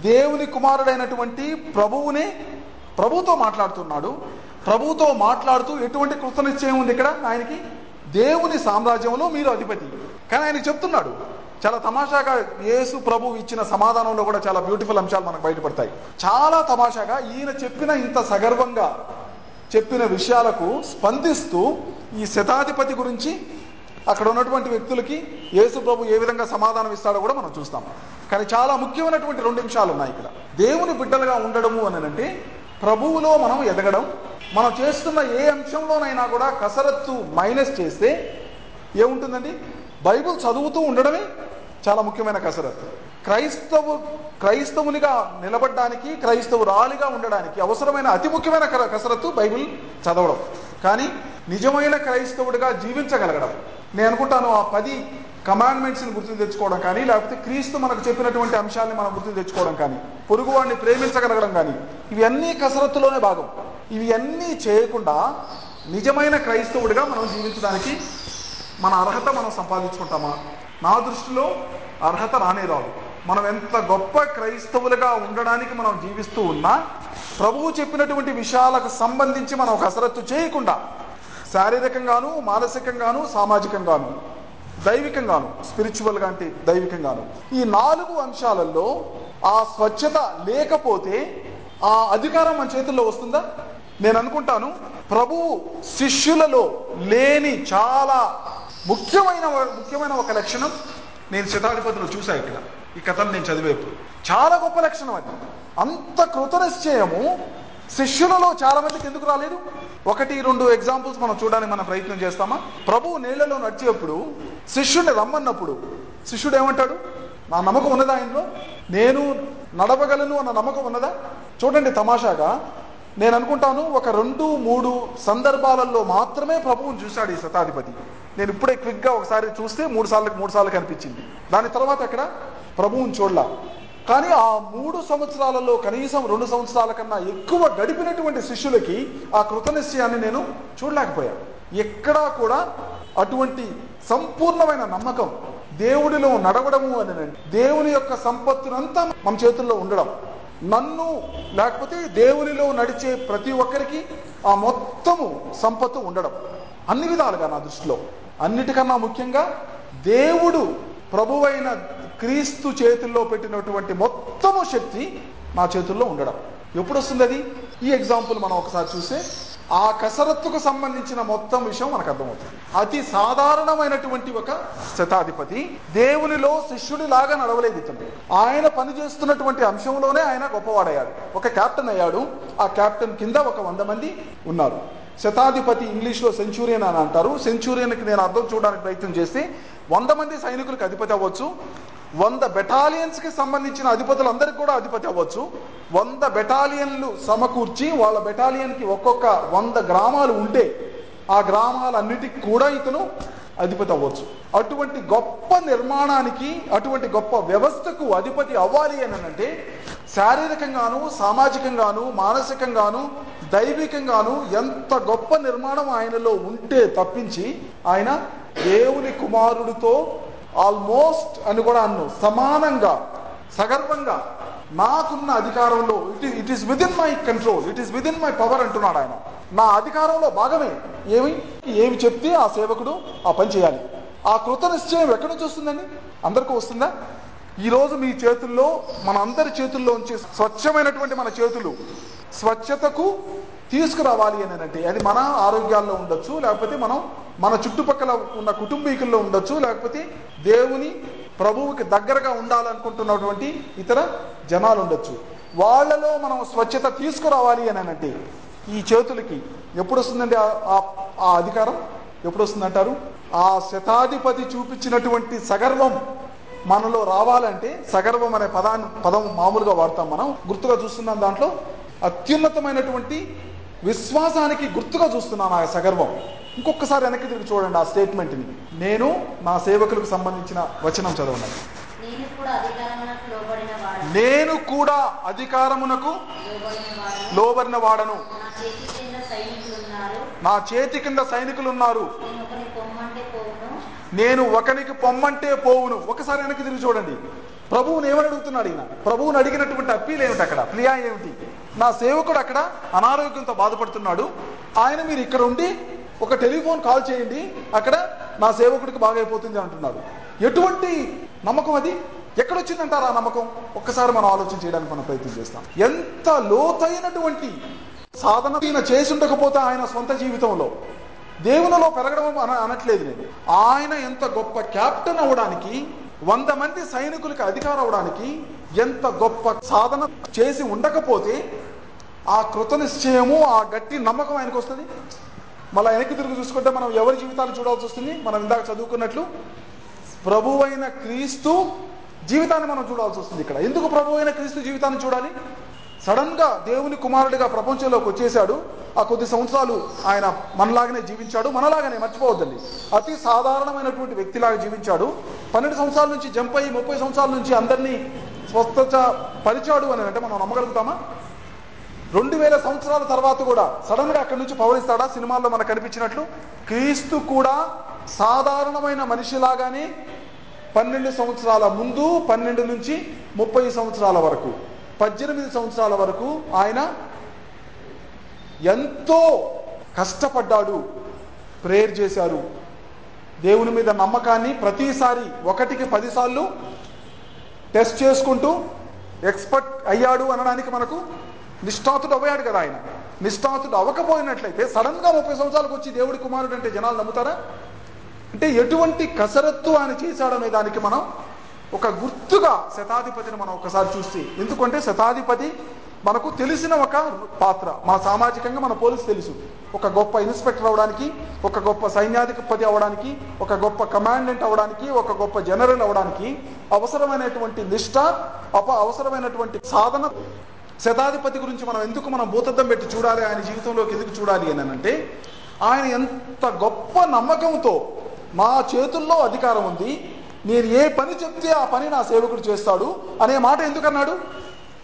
దేవుని కుమారుడైనటువంటి ప్రభువునే ప్రభుతో మాట్లాడుతున్నాడు. ప్రభుతో మాట్లాడుతూ ఎటువంటి కృతనిశ్చయం ఉంది ఇక్కడ? ఆయనకి దేవుని సామ్రాజ్యంలో మీరు అధిపతి. కానీ ఆయన చెప్తున్నాడు చాలా తమాషాగా యేసు ప్రభు ఇచ్చిన సమాధానంలో కూడా చాలా బ్యూటిఫుల్ అంశాలు మనకు బయటపడతాయి. చాలా తమాషాగా ఈయన చెప్పిన ఇంత సగర్వంగా చెప్పిన విషయాలకు స్పందిస్తూ ఈ శతాధిపతి గురించి అక్కడ ఉన్నటువంటి వ్యక్తులకి యేసు ప్రభు ఏ విధంగా సమాధానం ఇస్తాడో కూడా మనం చూస్తాం. కానీ చాలా ముఖ్యమైనటువంటి రెండు నిమిషాలు ఉన్నాయి ఇక్కడ. దేవుని బిడ్డలుగా ఉండడము అని అంటే ప్రభువులో మనం ఎదగడం మనం చేస్తున్న ఏ అంశంలోనైనా కూడా కసరత్తు మైనస్ చేస్తే ఏముంటుందండి? బైబిల్ చదువుతూ ఉండడమే చాలా ముఖ్యమైన కసరత్తు. క్రైస్తవు క్రైస్తవునిగా నిలబడడానికి క్రైస్తవురాలిగా ఉండడానికి అవసరమైన అతి ముఖ్యమైన కసరత్తు బైబిల్ చదవడం. కానీ నిజమైన క్రైస్తవుడిగా జీవించగలగడం. నేను అనుకుంటాను ఆ పది కమాండ్మెంట్స్ని గుర్తు తెచ్చుకోవడం కానీ లేకపోతే క్రీస్తు మనకు చెప్పినటువంటి అంశాలని మనం గుర్తు తెచ్చుకోవడం కానీ పొరుగువాడిని ప్రేమించగలగడం కానీ ఇవన్నీ కసరత్తులోనే భాగం. ఇవి అన్నీ చేయకుండా నిజమైన క్రైస్తవుడిగా మనం జీవించడానికి మన అర్హత మనం సంపాదించుకుంటామా? నా దృష్టిలో అర్హత రానే రాదు. మనం ఎంత గొప్ప క్రైస్తవులుగా ఉండడానికి మనం జీవిస్తూ ఉన్నా ప్రభువు చెప్పినటువంటి విషయాలకు సంబంధించి మనం కసరత్తు చేయకుండా శారీరకంగాను మానసికంగాను సామాజికంగాను దైవికంగాను స్పిరిచువల్గా అంటే దైవికంగాను ఈ నాలుగు అంశాలలో ఆ స్వచ్ఛత లేకపోతే ఆ అధికారం మన చేతుల్లో వస్తుందా? నేను అనుకుంటాను ప్రభువు శిష్యులలో లేని చాలా ముఖ్యమైన ముఖ్యమైన ఒక లక్షణం నేను శతాధిపతిలో చూసా ఇక్కడ. ఈ కథను నేను చదివేప్పుడు చాలా గొప్ప లక్షణం అది. అంత కృతనిశ్చయము శిష్యులలో చాలా మందికి ఎందుకు రాలేదు? ఒకటి రెండు ఎగ్జాంపుల్స్ మనం చూడడానికి మనం ప్రయత్నం చేస్తామా? ప్రభువు నీళ్ళలో నడిచేప్పుడు శిష్యుడిని రమ్మన్నప్పుడు శిష్యుడు ఏమంటాడు? నా నమ్మకం ఉన్నదా ఆయనలో నేను నడవగలను అన్న నమ్మకం ఉన్నదా? చూడండి తమాషాగా. నేను అనుకుంటాను ఒక రెండు మూడు సందర్భాలలో మాత్రమే ప్రభువుని చూశాడు ఈ శతాధిపతి. నేను ఇప్పుడే క్విక్గా ఒకసారి చూస్తే మూడు సార్లకు మూడు సార్లు కనిపించింది. దాని తర్వాత అక్కడ ప్రభువుని చూడలా. కానీ ఆ మూడు సంవత్సరాలలో కనీసం రెండు సంవత్సరాల కన్నా ఎక్కువ గడిపినటువంటి శిష్యులకి ఆ కృతనిశ్చయాన్ని నేను చూడలేకపోయాను. ఎక్కడా కూడా అటువంటి సంపూర్ణమైన నమ్మకం దేవుడిలో నడవడము అని దేవుని యొక్క సంపత్తునంతా మన చేతుల్లో ఉండడం. నన్ను లేకపోతే దేవునిలో నడిచే ప్రతి ఒక్కరికి ఆ మొత్తము సంపత్తు ఉండడం. అన్ని విధాలుగా నా దృష్టిలో. అన్నిటికన్నా ముఖ్యంగా దేవుడు ప్రభువైన క్రీస్తు చేతుల్లో పెట్టినటువంటి మొత్తము శక్తి నా చేతుల్లో ఉండడం. ఎప్పుడు వస్తుంది అది ఈ ఎగ్జాంపుల్ మనం ఒకసారి చూస్తే ఆ కసరత్తుకు సంబంధించిన మొత్తం విషయం మనకు అర్థమవుతుంది అతి సాధారణమైనటువంటి ఒక శతాధిపతి దేవునిలో శిష్యుడిలాగా నడవలేదు ఇతను. ఆయన పనిచేస్తున్నటువంటి అంశంలోనే ఆయన గొప్పవాడయ్యాడు. ఒక కెప్టెన్ అయ్యాడు. ఆ క్యాప్టెన్ కింద ఒక వంద మంది ఉన్నారు. శతాధిపతి ఇంగ్లీష్లో సెంచూరియన్ అని అంటారు. సెంచూరియన్కి నేను అర్థం చూడడానికి ప్రయత్నం చేస్తే వంద మంది సైనికులకు అధిపతి అవ్వచ్చు. వంద బెటాలియన్స్కి సంబంధించిన అధిపతులందరికీ కూడా అధిపతి అవ్వచ్చు. వంద బెటాలియన్లు సమకూర్చి వాళ్ళ బెటాలియన్కి ఒక్కొక్క వంద గ్రామాలు ఉంటే ఆ గ్రామాలన్నిటికి కూడా ఇతను అధిపతి అవ్వచ్చు. అటువంటి గొప్ప నిర్మాణానికి అటువంటి గొప్ప వ్యవస్థకు అధిపతి అవ్వాలి అని అంటే శారీరకంగాను సామాజికంగాను మానసికంగాను దైవికంగాను ఎంత గొప్ప నిర్మాణం ఆయనలో ఉంటే తప్పించి ఆయన దేవుని కుమారుడితో ఆల్మోస్ట్ అని కూడా అన్ను. సమానంగా సగర్వంగా నాకున్న అధికారంలో it it is within my control it is within my power అంటున్నాడు ఆయన. నా అధికారంలో భాగమే. ఏమి? ఏమి చెప్తే ఆ సేవకుడు ఆ పని చేయాలి. ఆ కృత నిశ్చయం ఎక్కడి నుంచి వస్తుందండి? అందరికీ వస్తుందా? ఈరోజు మీ చేతుల్లో మన అందరి చేతుల్లో ఉంచే స్వచ్ఛమైనటువంటి మన చేతులు స్వచ్ఛతకు తీసుకురావాలి అని అంటే అది మన ఆరోగ్యాల్లో ఉండొచ్చు లేకపోతే మనం మన చుట్టుపక్కల ఉన్న కుటుంబీకుల్లో ఉండొచ్చు లేకపోతే దేవుని ప్రభువుకి దగ్గరగా ఉండాలనుకుంటున్నటువంటి ఇతర జనాలు ఉండొచ్చు. వాళ్ళలో మనం స్వచ్ఛత తీసుకురావాలి అని అంటే ఈ చేతులకి ఎప్పుడు వస్తుందండి ఆ- ఆ- ఆ అధికారం? ఎప్పుడు వస్తుందంటారు? ఆ శతాధిపతి చూపించినటువంటి సగర్వం మనలో రావాలంటే సగర్వం అనే పదాన్ని పదం మామూలుగా వాడతాం మనం. గుర్తుగా చూస్తున్నాం దాంట్లో. అత్యున్నతమైనటువంటి విశ్వాసానికి గుర్తుగా చూస్తున్నాను ఆ సగర్వం. ఇంకొకసారి వెనక్కి తిరిగి చూడండి ఆ స్టేట్మెంట్ని నేను నా సేవకులకు సంబంధించిన వచనం చదవండి నేను కూడా అధికారమునకు లోబడిన వాడను. నా చేతి కింద సైనికులు ఉన్నారు. నేను ఒకనికి పొమ్మంటే పోవును. ఒకసారి వెనక్కి తిరిగి చూడండి. ప్రభువుని ఏమని అడుగుతున్నాడు ఈయన? ప్రభువుని అడిగినటువంటి అప్పీల్ ఏమిటి అక్కడ? ప్రియా ఏమిటి? నా సేవకుడు అక్కడ అనారోగ్యంతో బాధపడుతున్నాడు. ఆయన మీరు ఇక్కడ ఉండి ఒక టెలిఫోన్ కాల్ చేయండి. అక్కడ నా సేవకుడికి బాగైపోతుంది అంటున్నాడు. ఎటువంటి నమ్మకం అది? ఎక్కడొచ్చిందంటారు ఆ నమ్మకం? ఒక్కసారి మనం ఆలోచన చేయడానికి మనం ప్రయత్నం చేస్తాం. ఎంత లోతైనటువంటి సాధన ఈయన చేసుండకపోతే ఆయన సొంత జీవితంలో దేవునిలో పెరగడం అన అనట్లేదు నేను. ఆయన ఎంత గొప్ప క్యాప్టెన్ అవడానికి వంద మంది సైనికులకి అధికారం అవడానికి ఎంత గొప్ప సాధన చేసి ఉండకపోతే ఆ కృత నిశ్చయము ఆ గట్టి నమ్మకం ఆయనకు వస్తుంది. మళ్ళీ వెనక్కి తిరిగి చూసుకుంటే మనం ఎవరి జీవితాలు చూడాల్సి వస్తుంది? మనం ఇందాక చదువుకున్నట్లు ప్రభువైన క్రీస్తు జీవితాన్ని మనం చూడాల్సి వస్తుంది ఇక్కడ. ఎందుకు ప్రభువైన క్రీస్తు జీవితాన్ని చూడాలి? సడన్గా దేవుని కుమారుడిగా ప్రపంచంలోకి వచ్చేసాడు ఆ కొద్ది సంవత్సరాలు ఆయన మనలాగానే జీవించాడు. మనలాగానే మర్చిపోవద్దండి. అతి సాధారణమైనటువంటి వ్యక్తిలాగా జీవించాడు. పన్నెండు సంవత్సరాల నుంచి జంప్ అయ్యి ముప్పై సంవత్సరాల నుంచి అందరినీ స్వస్థత పరిచాడు అని అంటే మనం నమ్మగలుగుతామా? రెండు వేల సంవత్సరాల తర్వాత కూడా సడన్గా అక్కడి నుంచి పవరిస్తాడా సినిమాల్లో మనకు కనిపించినట్లు క్రీస్తు కూడా సాధారణమైన మనిషిలాగానే పన్నెండు సంవత్సరాల ముందు పన్నెండు నుంచి ముప్పై సంవత్సరాల వరకు పద్దెనిమిది సంవత్సరాల వరకు ఆయన ఎంతో కష్టపడ్డాడు ప్రేయర్ చేశారు. దేవుని మీద నమ్మకాన్ని ప్రతిసారి ఒకటికి పదిసార్లు టెస్ట్ చేసుకుంటూ ఎక్స్పర్ట్ అయ్యాడు అనడానికి మనకు నిష్ఠాతుడు అవ్వాడు కదా ఆయన. నిష్ఠాతుడు అవ్వకపోయినట్లయితే సడన్గా ముప్పై సంవత్సరాలకు వచ్చి దేవుడి కుమారుడు అంటే జనాలు నమ్ముతారా? అంటే ఎటువంటి కసరత్తు ఆయన చేశాడనే దానికి మనం ఒక గుర్తుగా శతాధిపతిని మనం ఒకసారి చూస్తే ఎందుకంటే శతాధిపతి మనకు తెలిసిన ఒక పాత్ర. మన సామాజికంగా మన పోలీసు తెలుసు. ఒక గొప్ప ఇన్స్పెక్టర్ అవడానికి ఒక గొప్ప సైన్యాధిపతి అవడానికి ఒక గొప్ప కమాండెంట్ అవడానికి ఒక గొప్ప జనరల్ అవడానికి అవసరమైనటువంటి నిష్ట అప అవసరమైనటువంటి సాధన. శతాధిపతి గురించి మనం ఎందుకు మనం భూతద్దం పెట్టి చూడాలి? ఆయన జీవితంలోకి ఎందుకు చూడాలి అని అంటే ఆయన ఎంత గొప్ప నమ్మకంతో మా చేతుల్లో అధికారం ఉంది. నేను ఏ పని చెప్తే ఆ పని నా సేవకుడు చేస్తాడు అనే మాట ఎందుకన్నాడు?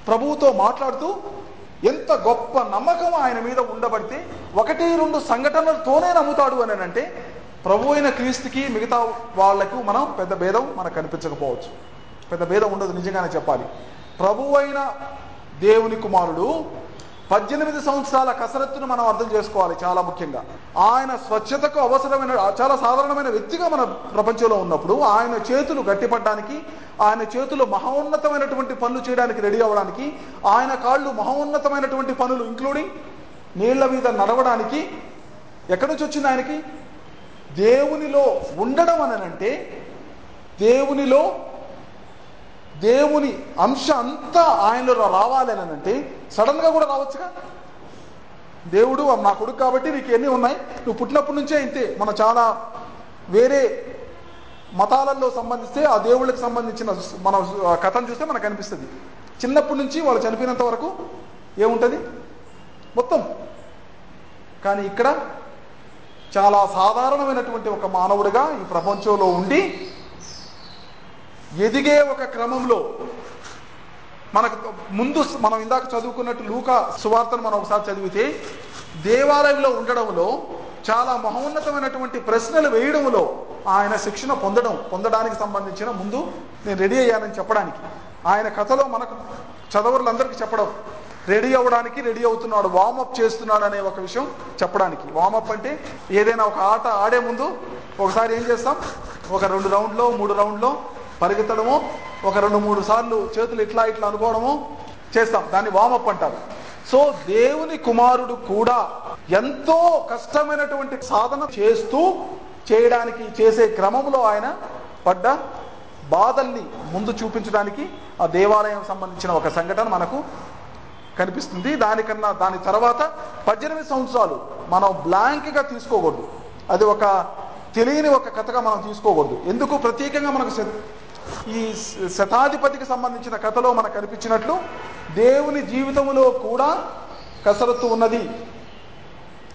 ప్రభువుతో మాట్లాడుతూ ఎంత గొప్ప నమ్మకం ఆయన మీద ఉండబడితే ఒకటి రెండు సంఘటనలతోనే నమ్ముతాడు అని అంటే ప్రభు అయిన క్రీస్తుకి మిగతా వాళ్ళకు మనం పెద్ద భేదం మనకు కనిపించకపోవచ్చు. పెద్ద భేదం ఉండదు నిజంగానే చెప్పాలి. ప్రభు అయిన దేవుని కుమారుడు పద్దెనిమిది సంవత్సరాల కసరత్తును మనం అర్థం చేసుకోవాలి చాలా ముఖ్యంగా. ఆయన స్వచ్ఛతకు అవసరమైన చాలా సాధారణమైన వ్యక్తిగా మన ప్రపంచంలో ఉన్నప్పుడు ఆయన చేతులు గట్టిపడడానికి ఆయన చేతులు మహోన్నతమైనటువంటి పనులు చేయడానికి రెడీ అవ్వడానికి ఆయన కాళ్ళు మహోన్నతమైనటువంటి పనులు ఇంక్లూడింగ్ నీళ్ళ మీద నడవడానికి ఎక్కడి నుంచి వచ్చింది ఆయనకి? దేవునిలో ఉండడం అనంటే దేవునిలో దేవుని అంశ అంతా ఆయనలో రావాలి అని అంటే సడన్గా కూడా రావచ్చుగా? దేవుడు నా కొడుకు కాబట్టి నీకు ఎన్ని ఉన్నాయి? నువ్వు పుట్టినప్పటి నుంచే ఇంతే. మన చాలా వేరే మతాలలో సంబంధిస్తే ఆ దేవుళ్ళకి సంబంధించిన మన కథను చూస్తే మనకు అనిపిస్తుంది. చిన్నప్పటి నుంచి వాళ్ళు చనిపోయినంత వరకు ఏముంటుంది? మొత్తం. కానీ ఇక్కడ చాలా సాధారణమైనటువంటి ఒక మానవుడిగా ఈ ప్రపంచంలో ఉండి ఎదిగే ఒక క్రమంలో మనకు ముందు మనం ఇందాక చదువుకున్నట్టు లూక సువార్తను మనం ఒకసారి చదివితే దేవాలయంలో ఉండడంలో చాలా మహోన్నతమైనటువంటి ప్రశ్నలు వేయడంలో ఆయన శిక్షణ పొందడం పొందడానికి సంబంధించిన ముందు నేను రెడీ అయ్యానని చెప్పడానికి. ఆయన కథలో మనకు చదవరులందరికీ చెప్పడం రెడీ అవ్వడానికి రెడీ అవుతున్నాడు వామప్ చేస్తున్నాడు అనే ఒక విషయం చెప్పడానికి. వామప్ అంటే ఏదైనా ఒక ఆట ఆడే ముందు ఒకసారి ఏం చేస్తాం? ఒక రెండు రౌండ్లో మూడు రౌండ్లో పరిగెత్తడము ఒక రెండు మూడు సార్లు చేతులు ఇట్లా ఇట్లా అనుకోవడము చేస్తాం. దాన్ని వామప్ అంటారు. సో దేవుని కుమారుడు కూడా ఎంతో కష్టమైనటువంటి సాధన చేస్తూ చేయడానికి చేసే క్రమంలో ఆయన పడ్డ బాధల్ని ముందు చూపించడానికి ఆ దేవాలయం సంబంధించిన ఒక సంఘటన మనకు కనిపిస్తుంది. దానికన్నా దాని తర్వాత పద్దెనిమిది సంవత్సరాలు మనం బ్లాంక్గా తీసుకోకూడదు. అది ఒక తెలియని ఒక కథగా మనం తీసుకోకూడదు. ఎందుకు? ప్రత్యేకంగా మనకు ఈ శతాధిపతికి సంబంధించిన కథలో మనకు కనిపించినట్లు దేవుని జీవితంలో కూడా కసరత్తు ఉన్నది.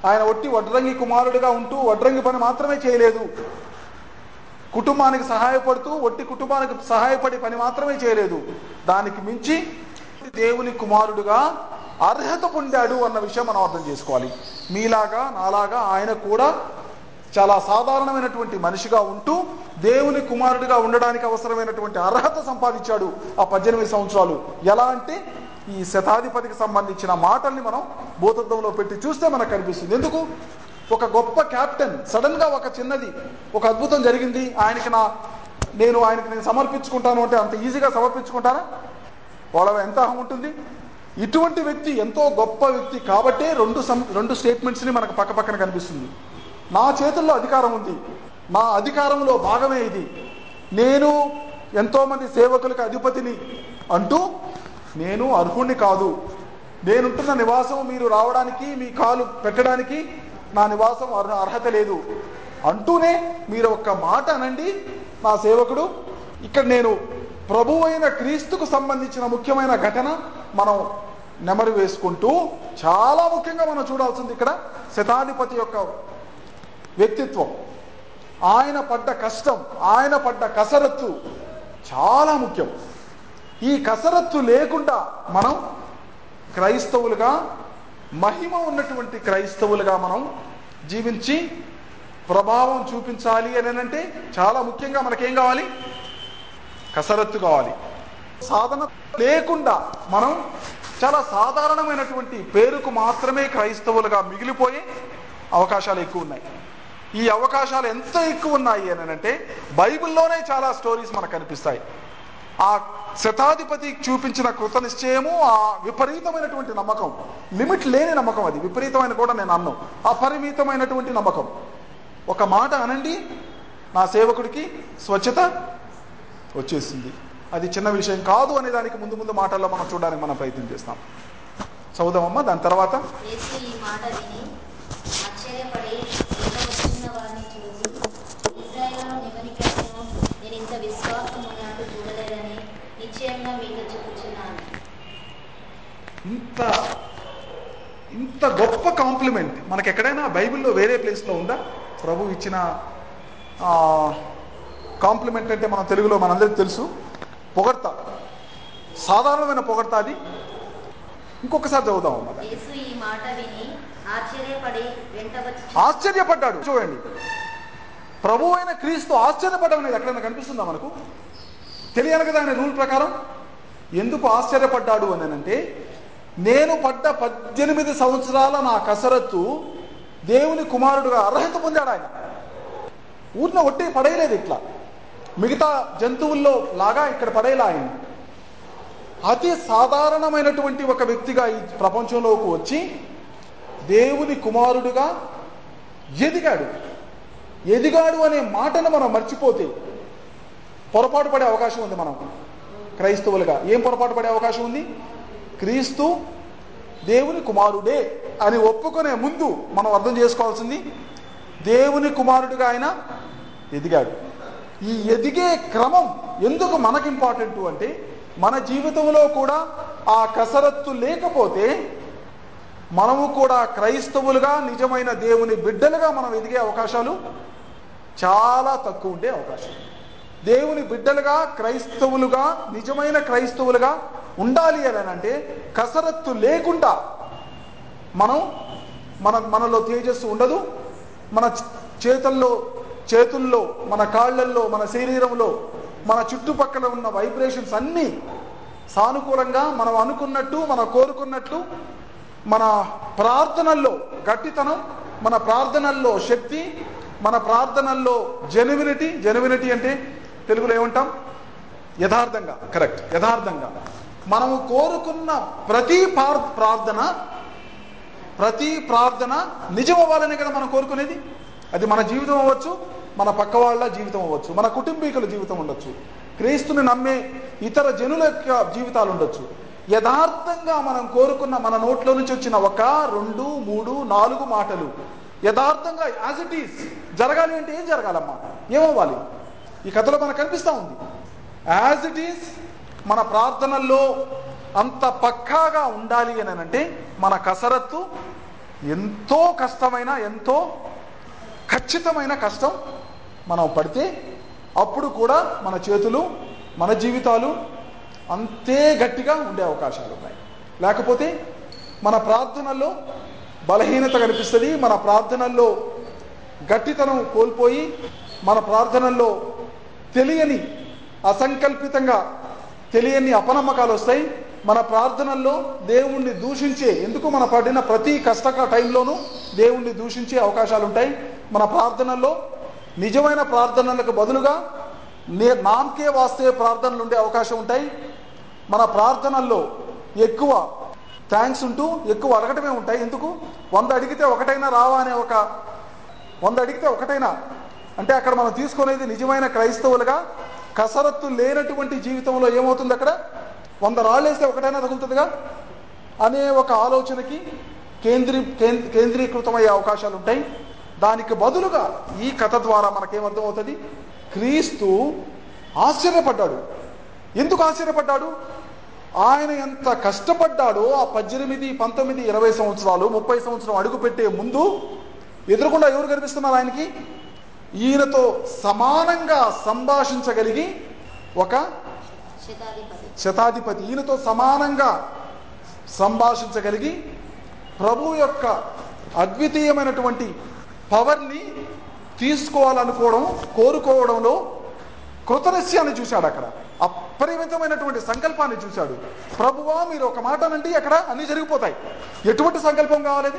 ఆయన ఒట్టి వడ్రంగి కుమారుడిగా ఉంటూ వడ్రంగి పని మాత్రమే చేయలేదు. కుటుంబానికి సహాయపడుతూ ఒట్టి కుటుంబానికి సహాయపడి పని మాత్రమే చేయలేదు. దానికి మించి దేవుని కుమారుడుగా అర్హత పొందాడు అన్న విషయం మనం అర్థం చేసుకోవాలి. మీలాగా నాలాగా ఆయన కూడా చాలా సాధారణమైనటువంటి మనిషిగా ఉంటూ దేవుని కుమారుడిగా ఉండడానికి అవసరమైనటువంటి అర్హత సంపాదించాడు ఆ పద్దెనిమిది సంవత్సరాలు. ఎలా అంటే ఈ శతాధిపతికి సంబంధించిన మాటల్ని మనం భూతత్వంలో పెట్టి చూస్తే మనకు కనిపిస్తుంది. ఎందుకు? ఒక గొప్ప కెప్టెన్ సడన్గా ఒక చిన్నది ఒక అద్భుతం జరిగింది. ఆయనకి నా నేను ఆయనకి నేను సమర్పించుకుంటాను అంటే అంత ఈజీగా సమర్పించుకుంటానా? వాళ్ళ ఎంత అహం ఉంటుంది? ఇటువంటి వ్యక్తి ఎంతో గొప్ప వ్యక్తి కాబట్టే రెండు సం రెండు స్టేట్మెంట్స్ని మనకు పక్క పక్కన కనిపిస్తుంది. నా చేతుల్లో అధికారం ఉంది. మా అధికారంలో భాగమే ఇది. నేను ఎంతోమంది సేవకులకు అధిపతిని అంటూ నేను అర్హుణ్ణి కాదు. నేనుంటున్న నివాసం మీరు రావడానికి మీ కాలు పెట్టడానికి నా నివాసం అర్హ అర్హత లేదు. అంటూనే మీరు ఒక్క మాట అనండి నా సేవకుడు ఇక్కడ నేను ప్రభు అయిన క్రీస్తుకు సంబంధించిన ముఖ్యమైన ఘటన మనం నెమరు వేసుకుంటూ చాలా ముఖ్యంగా మనం చూడాల్సింది ఇక్కడ శతాధిపతి యొక్క వ్యక్తిత్వం. ఆయన పడ్డ కష్టం ఆయన పడ్డ కసరత్తు చాలా ముఖ్యం. ఈ కసరత్తు లేకుండా మనం క్రైస్తవులుగా మహిమ ఉన్నటువంటి క్రైస్తవులుగా మనం జీవించి ప్రభావం చూపించాలి అని అంటే చాలా ముఖ్యంగా మనకేం కావాలి? కసరత్తు కావాలి. సాధన లేకుండా మనం చాలా సాధారణమైనటువంటి పేరుకు మాత్రమే క్రైస్తవులుగా మిగిలిపోయే అవకాశాలు ఎక్కువ ఉన్నాయి. ఈ అవకాశాలు ఎంత ఎక్కువ ఉన్నాయి అని అంటే బైబిల్లోనే చాలా స్టోరీస్ మనకు కనిపిస్తాయి. ఆ శతాధిపతి చూపించిన కృత నిశ్చయము ఆ విపరీతమైనటువంటి నమ్మకం. లిమిట్ లేని నమ్మకం అది. విపరీతమైన కూడా నేను అన్ను. అపరిమితమైనటువంటి నమ్మకం. ఒక మాట అనండి నా సేవకుడికి స్వచ్ఛత వచ్చేసింది. అది చిన్న విషయం కాదు అనే దానికి ముందు ముందు మాటల్లో మనం చూడడానికి మనం ప్రయత్నం చేస్తాం. చదువుదామమ్మా దాని తర్వాత యేసు ఈ మాట విని ఆశ్చర్యపడి ఇంత వచ్చిన వారిని చూసి ఇజ్రాయేలును నివనికను నేను ఇంత విశ్వాసం ఉన్నట్టు చూడలేదని నిశ్చయంగా మీతో చెప్పుచున్నాను ఇంత ఇంత గొప్ప కాంప్లిమెంట్ మనకి ఎక్కడైనా బైబిల్లో వేరే ప్లేస్లో ఉందా? ప్రభు ఇచ్చిన కాంప్లిమెంట్ అంటే మన తెలుగులో మనందరికీ తెలుసు. పొగడ్త. సాధారణమైన పొగడ్త అది. ఇంకొకసారి చదువుదాం అన్నమాట ఆశ్చర్యపడ్డాడు. చూడండి. ప్రభు అయిన క్రీస్తు ఆశ్చర్యపడడం అనేది ఎక్కడైనా కనిపిస్తుందా మనకు? తెలియాలి కదా ఆయన రూల్ ప్రకారం? ఎందుకు ఆశ్చర్యపడ్డాడు అని అంటే నేను పడ్డ పద్దెనిమిది సంవత్సరాల నా కసరత్తు దేవుని కుమారుడుగా అర్హత పొందాడు ఆయన. ఊరిన ఒట్టి పడేయలేదు ఇట్లా. మిగతా జంతువుల్లో లాగా ఇక్కడ పడేలా ఆయన. అతి సాధారణమైనటువంటి ఒక వ్యక్తిగా ఈ ప్రపంచంలోకి వచ్చి దేవుని కుమారుడుగా ఎదిగాడు. ఎదిగాడు అనే మాటను మనం మర్చిపోతే పొరపాటు పడే అవకాశం ఉంది మనం క్రైస్తవులుగా. ఏం పొరపాటు పడే అవకాశం ఉంది? క్రీస్తు దేవుని కుమారుడే అని ఒప్పుకునే ముందు మనం అర్థం చేసుకోవాల్సింది దేవుని కుమారుడిగా ఆయన ఎదిగాడు. ఈ ఎదిగే క్రమం ఎందుకు మనకు ఇంపార్టెంట్ అంటే మన జీవితంలో కూడా ఆ కసరత్తు లేకపోతే మనము కూడా క్రైస్తవులుగా నిజమైన దేవుని బిడ్డలుగా మనం ఎదిగే అవకాశాలు చాలా తక్కువ ఉండే అవకాశం దేవుని బిడ్డలుగా క్రైస్తవులుగా నిజమైన క్రైస్తవులుగా ఉండాలి అని అంటే కసరత్తు లేకుండా మనం మన మనలో తేజస్సు ఉండదు. మన చేతుల్లో చేతుల్లో మన కాళ్ళల్లో మన శరీరంలో మన చుట్టుపక్కల ఉన్న వైబ్రేషన్స్ అన్నీ సానుకూలంగా మనం అనుకున్నట్టు మనం కోరుకున్నట్లు మన ప్రార్థనల్లో గట్టితనం మన ప్రార్థనల్లో శక్తి మన ప్రార్థనల్లో జెన్యునిటీ జెన్యునిటీ అంటే తెలుగులో ఏముంటాం? యథార్థంగా కరెక్ట్ యథార్థంగా. మనము కోరుకున్న ప్రతి ప్రార్థన ప్రతి ప్రార్థన నిజం అవ్వాలనే కదా మనం కోరుకునేది? అది మన జీవితం అవ్వచ్చు మన పక్క వాళ్ళ జీవితం అవ్వచ్చు మన కుటుంబీకుల జీవితం ఉండొచ్చు క్రీస్తుని నమ్మే ఇతర జనుల యొక్క జీవితాలు ఉండొచ్చు. యథార్థంగా మనం కోరుకున్న మన నోట్లో నుంచి వచ్చిన ఒక రెండు మూడు నాలుగు మాటలు యథార్థంగా యాజ్ ఇట్ ఈస్ జరగాలి అంటే ఏం జరగాలమ్మా? ఏమవ్వాలి? ఈ కథలో మనకు కనిపిస్తూ ఉంది. యాజ్ ఇట్ ఈస్ మన ప్రార్థనల్లో అంత పక్కాగా ఉండాలి అని అంటే మన కసరత్తు ఎంతో కష్టమైన ఎంతో ఖచ్చితమైన కష్టం మనం పడితే అప్పుడు కూడా మన చేతులు మన జీవితాలు అంతే గట్టిగా ఉండే అవకాశాలు ఉన్నాయి. లేకపోతే మన ప్రార్థనల్లో బలహీనత కనిపిస్తుంది మన ప్రార్థనల్లో గట్టితనం కోల్పోయి మన ప్రార్థనల్లో తెలియని అసంకల్పితంగా తెలియని అపనమ్మకాలు వస్తాయి. మన ప్రార్థనల్లో దేవుణ్ణి దూషించే ఎందుకు మన పడిన ప్రతి కష్టక టైంలోనూ దేవుణ్ణి దూషించే అవకాశాలు ఉంటాయి. మన ప్రార్థనల్లో నిజమైన ప్రార్థనలకు బదులుగా నే నామకే వాస్తే ప్రార్థనలు ఉండే అవకాశం ఉంటాయి. మన ప్రార్థనల్లో ఎక్కువ థ్యాంక్స్ ఉంటూ ఎక్కువ అడగటమే ఉంటాయి. ఎందుకు? వంద అడిగితే ఒకటైనా రావా అనే ఒక వంద అడిగితే ఒకటైనా అంటే అక్కడ మనం తీసుకునేది నిజమైన క్రైస్తవులుగా కసరత్తు లేనటువంటి జీవితంలో ఏమవుతుంది అక్కడ? వంద రాళ్ళు వేస్తే ఒకటైనా తగులుతుందిగా? అనే ఒక ఆలోచనకి కేంద్రీ కేంద్ర- కేంద్రీకృతమయ్యే అవకాశాలు ఉంటాయి. దానికి బదులుగా ఈ కథ ద్వారా మనకేమర్థమవుతుంది? క్రీస్తు ఆశ్చర్యపడ్డాడు. ఎందుకు ఆశ్చర్యపడ్డాడు? ఆయన ఎంత కష్టపడ్డాడో ఆ పద్దెనిమిది పంతొమ్మిది ఇరవై సంవత్సరాలు ముప్పై సంవత్సరం అడుగు పెట్టే ముందు ఎదురుకుండా ఎవరు కనిపిస్తున్నారు ఆయనకి? ఈయనతో సమానంగా సంభాషించగలిగి ఒక శతాధిపతి. శతాధిపతి. ఈయనతో సమానంగా సంభాషించగలిగి ప్రభు యొక్క అద్వితీయమైనటువంటి పవర్ని తీసుకోవాలనుకోవడం కోరుకోవడంలో కృతరస్యాన్ని చూశాడు అక్కడ. అపరిమితమైనటువంటి సంకల్పాన్ని చూశాడు. ప్రభువా మీరు ఒక మాట అనండి అక్కడ అన్ని జరిగిపోతాయి. ఎటువంటి సంకల్పం కావాలది?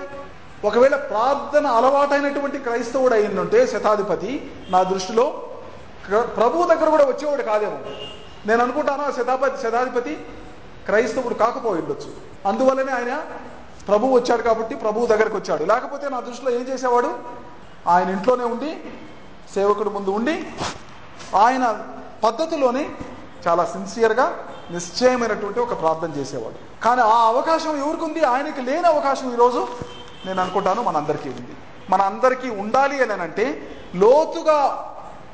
ఒకవేళ ప్రార్థన అలవాటైనటువంటి క్రైస్తవుడు అయిందంటే శతాధిపతి నా దృష్టిలో ప్రభు ప్రభువు దగ్గర కూడా వచ్చేవాడు కాదేమో. నేను అనుకుంటాను ఆ శతాపతి శతాధిపతి క్రైస్తవుడు కాకపోయి ఉండొచ్చు. అందువల్లనే ఆయన ప్రభు వచ్చాడు కాబట్టి ప్రభువు దగ్గరకు వచ్చాడు. లేకపోతే నా దృష్టిలో ఏం చేసేవాడు? ఆయన ఇంట్లోనే ఉండి సేవకుడు ముందు ఉండి ఆయన పద్ధతిలోనే చాలా సిన్సియర్గా నిశ్చయమైనటువంటి ఒక ప్రార్థన చేసేవాడు. కానీ ఆ అవకాశం ఎవరికి ఉంది ఆయనకి లేని అవకాశం ఈరోజు నేను అనుకుంటాను మన అందరికీ ఉంది. మన అందరికీ ఉండాలి అని అంటే లోతుగా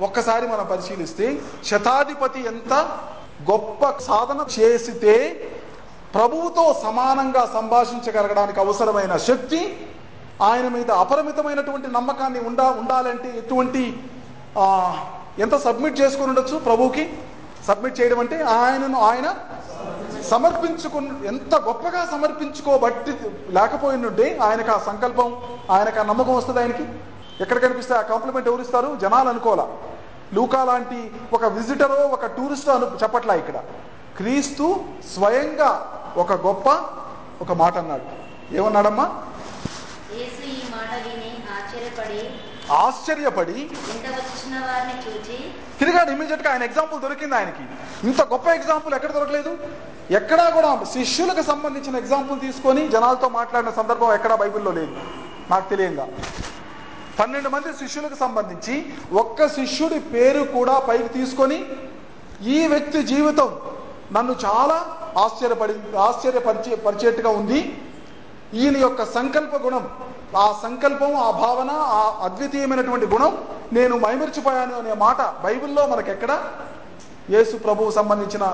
ఒక్కసారి మనం పరిశీలిస్తే శతాధిపతి ఎంత గొప్ప సాధన చేసితే ప్రభువుతో సమానంగా సంభాషించగలగడానికి అవసరమైన శక్తి ఆయన మీద అపరిమితమైనటువంటి నమ్మకాన్ని ఉండా ఉండాలంటే ఎటువంటి ఎంత సబ్మిట్ చేసుకుని ఉండొచ్చు ప్రభువుకి? సబ్మిట్ చేయడం అంటే ఆయనను ఆయన సమర్పించుకు ఎంత గొప్పగా సమర్పించుకోబట్టి లేకపోయినట్టే ఆయనకు ఆ సంకల్పం ఆయనకు ఆ నమ్మకం వస్తుంది ఆయనకి. ఎక్కడ కనిపిస్తే ఆ కాంప్లిమెంట్ ఎవరిస్తారు జనాలు అనుకోలా లూకా లాంటి ఒక విజిటరో ఒక టూరిస్టో అను చెప్పట్లా ఇక్కడ. క్రీస్తు స్వయంగా ఒక గొప్ప ఒక మాట అన్నాడు. ఏమన్నాడమ్మా? ఈ మాట విని ఆశ్చర్యపడి ఆశ్చర్యపడి తిరిగాడు ఇమీడియట్గా. ఆయన ఎగ్జాంపుల్ దొరికింది ఆయనకి. ఇంత గొప్ప ఎగ్జాంపుల్ ఎక్కడ దొరకలేదు? ఎక్కడా కూడా శిష్యులకు సంబంధించిన ఎగ్జాంపుల్ తీసుకొని జనాలతో మాట్లాడిన సందర్భం ఎక్కడా బైబిల్లో లేదు. నాకు తెలియంగా. పన్నెండు మంది శిష్యులకు సంబంధించి ఒక్క శిష్యుడి పేరు కూడా పైకి తీసుకొని ఈ వ్యక్తి జీవితం నన్ను చాలా ఆశ్చర్యపడి ఆశ్చర్యపరిచే పరిచేట్టుగా ఉంది. ఈయన యొక్క సంకల్ప గుణం. ఆ సంకల్పం ఆ భావన ఆ అద్వితీయమైనటువంటి గుణం నేను మైమరిచిపోయాను అనే మాట బైబిల్లో మనకెక్కడ? యేసు ప్రభువు సంబంధించిన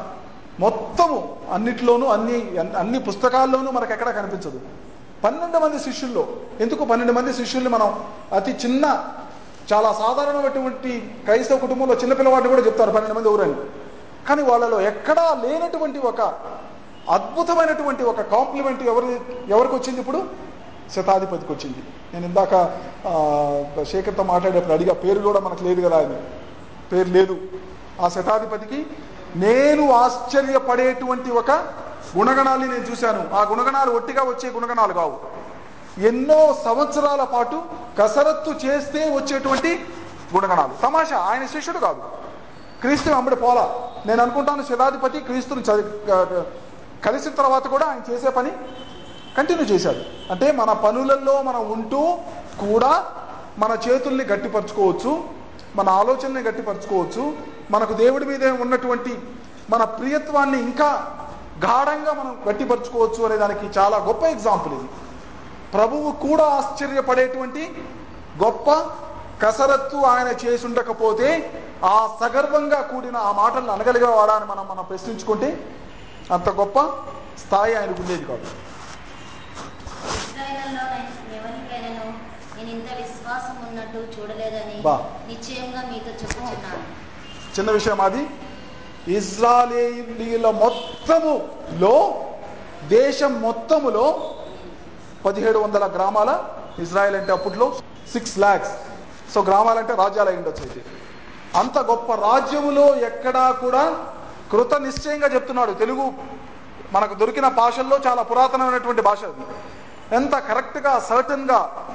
మొత్తము అన్నిట్లోనూ అన్ని అన్ని పుస్తకాల్లోనూ మనకు ఎక్కడ కనిపించదు. పన్నెండు మంది శిష్యుల్లో. ఎందుకు పన్నెండు మంది శిష్యుల్ని మనం అతి చిన్న చాలా సాధారణమైనటువంటి క్రైస్తవ కుటుంబంలో చిన్నపిల్లవాడిని కూడా చెప్తారు పన్నెండు మంది ఊరని. కానీ వాళ్ళలో ఎక్కడా లేనటువంటి ఒక అద్భుతమైనటువంటి ఒక కాంప్లిమెంట్ ఎవరి ఎవరికి వచ్చింది ఇప్పుడు? శతాధిపతికి వచ్చింది. నేను ఇందాక ఆ, శేఖర్తో మాట్లాడేటప్పుడు అడిగా పేరు కూడా మనకు లేదు కదా అని. పేరు లేదు. ఆ శతాధిపతికి నేను ఆశ్చర్యపడేటువంటి ఒక గుణగణాన్ని నేను చూశాను. ఆ గుణగణాలు ఒట్టిగా వచ్చే గుణగణాలు కావు. ఎన్నో సంవత్సరాల పాటు కసరత్తు చేస్తే వచ్చేటువంటి గుణగణాలు. తమాషా ఆయన శిష్యుడు కాదు. క్రీస్తు అమ్మడి పోలా. నేను అనుకుంటాను శతాధిపతి క్రీస్తుని చదివి కలిసిన తర్వాత కూడా ఆయన చేసే పని కంటిన్యూ చేశాడు. అంటే మన పనులలో మనం ఉంటూ కూడా మన చేతుల్ని గట్టిపరచుకోవచ్చు మన ఆలోచనల్ని గట్టిపరచుకోవచ్చు మనకు దేవుడి మీద ఉన్నటువంటి మన ప్రియత్వాన్ని ఇంకా గాఢంగా మనం గట్టిపరచుకోవచ్చు అనే దానికి చాలా గొప్ప ఎగ్జాంపుల్ ఇది. ప్రభువు కూడా ఆశ్చర్యపడేటువంటి గొప్ప కసరత్తు ఆయన చేసి ఉండకపోతే ఆ సగర్వంగా కూడిన ఆ మాటలను అనగలిగేవాడా అని మనం మనం ప్రశ్నించుకుంటే అంత గొప్ప స్థాయి ఆయనకు ఉండేది కాదు. చిన్న విషయం అది. ఇజ్రాయేలీల మొత్తములో దేశం మొత్తములో పదిహేడు వందల గ్రామాల ఇజ్రాయెల్ అంటే అప్పట్లో సిక్స్ ల్యాక్స్ సో గ్రామాలంటే రాజ్యాలు అయి ఉండొచ్చు అయితే. అంత గొప్ప రాజ్యములో ఎక్కడా కూడా కృత నిశ్చయంగా చెప్తున్నాడు. తెలుగు మనకు దొరికిన భాషల్లో చాలా పురాతనమైనటువంటి భాష అది. ఎంత కరెక్ట్గా సర్టన్గా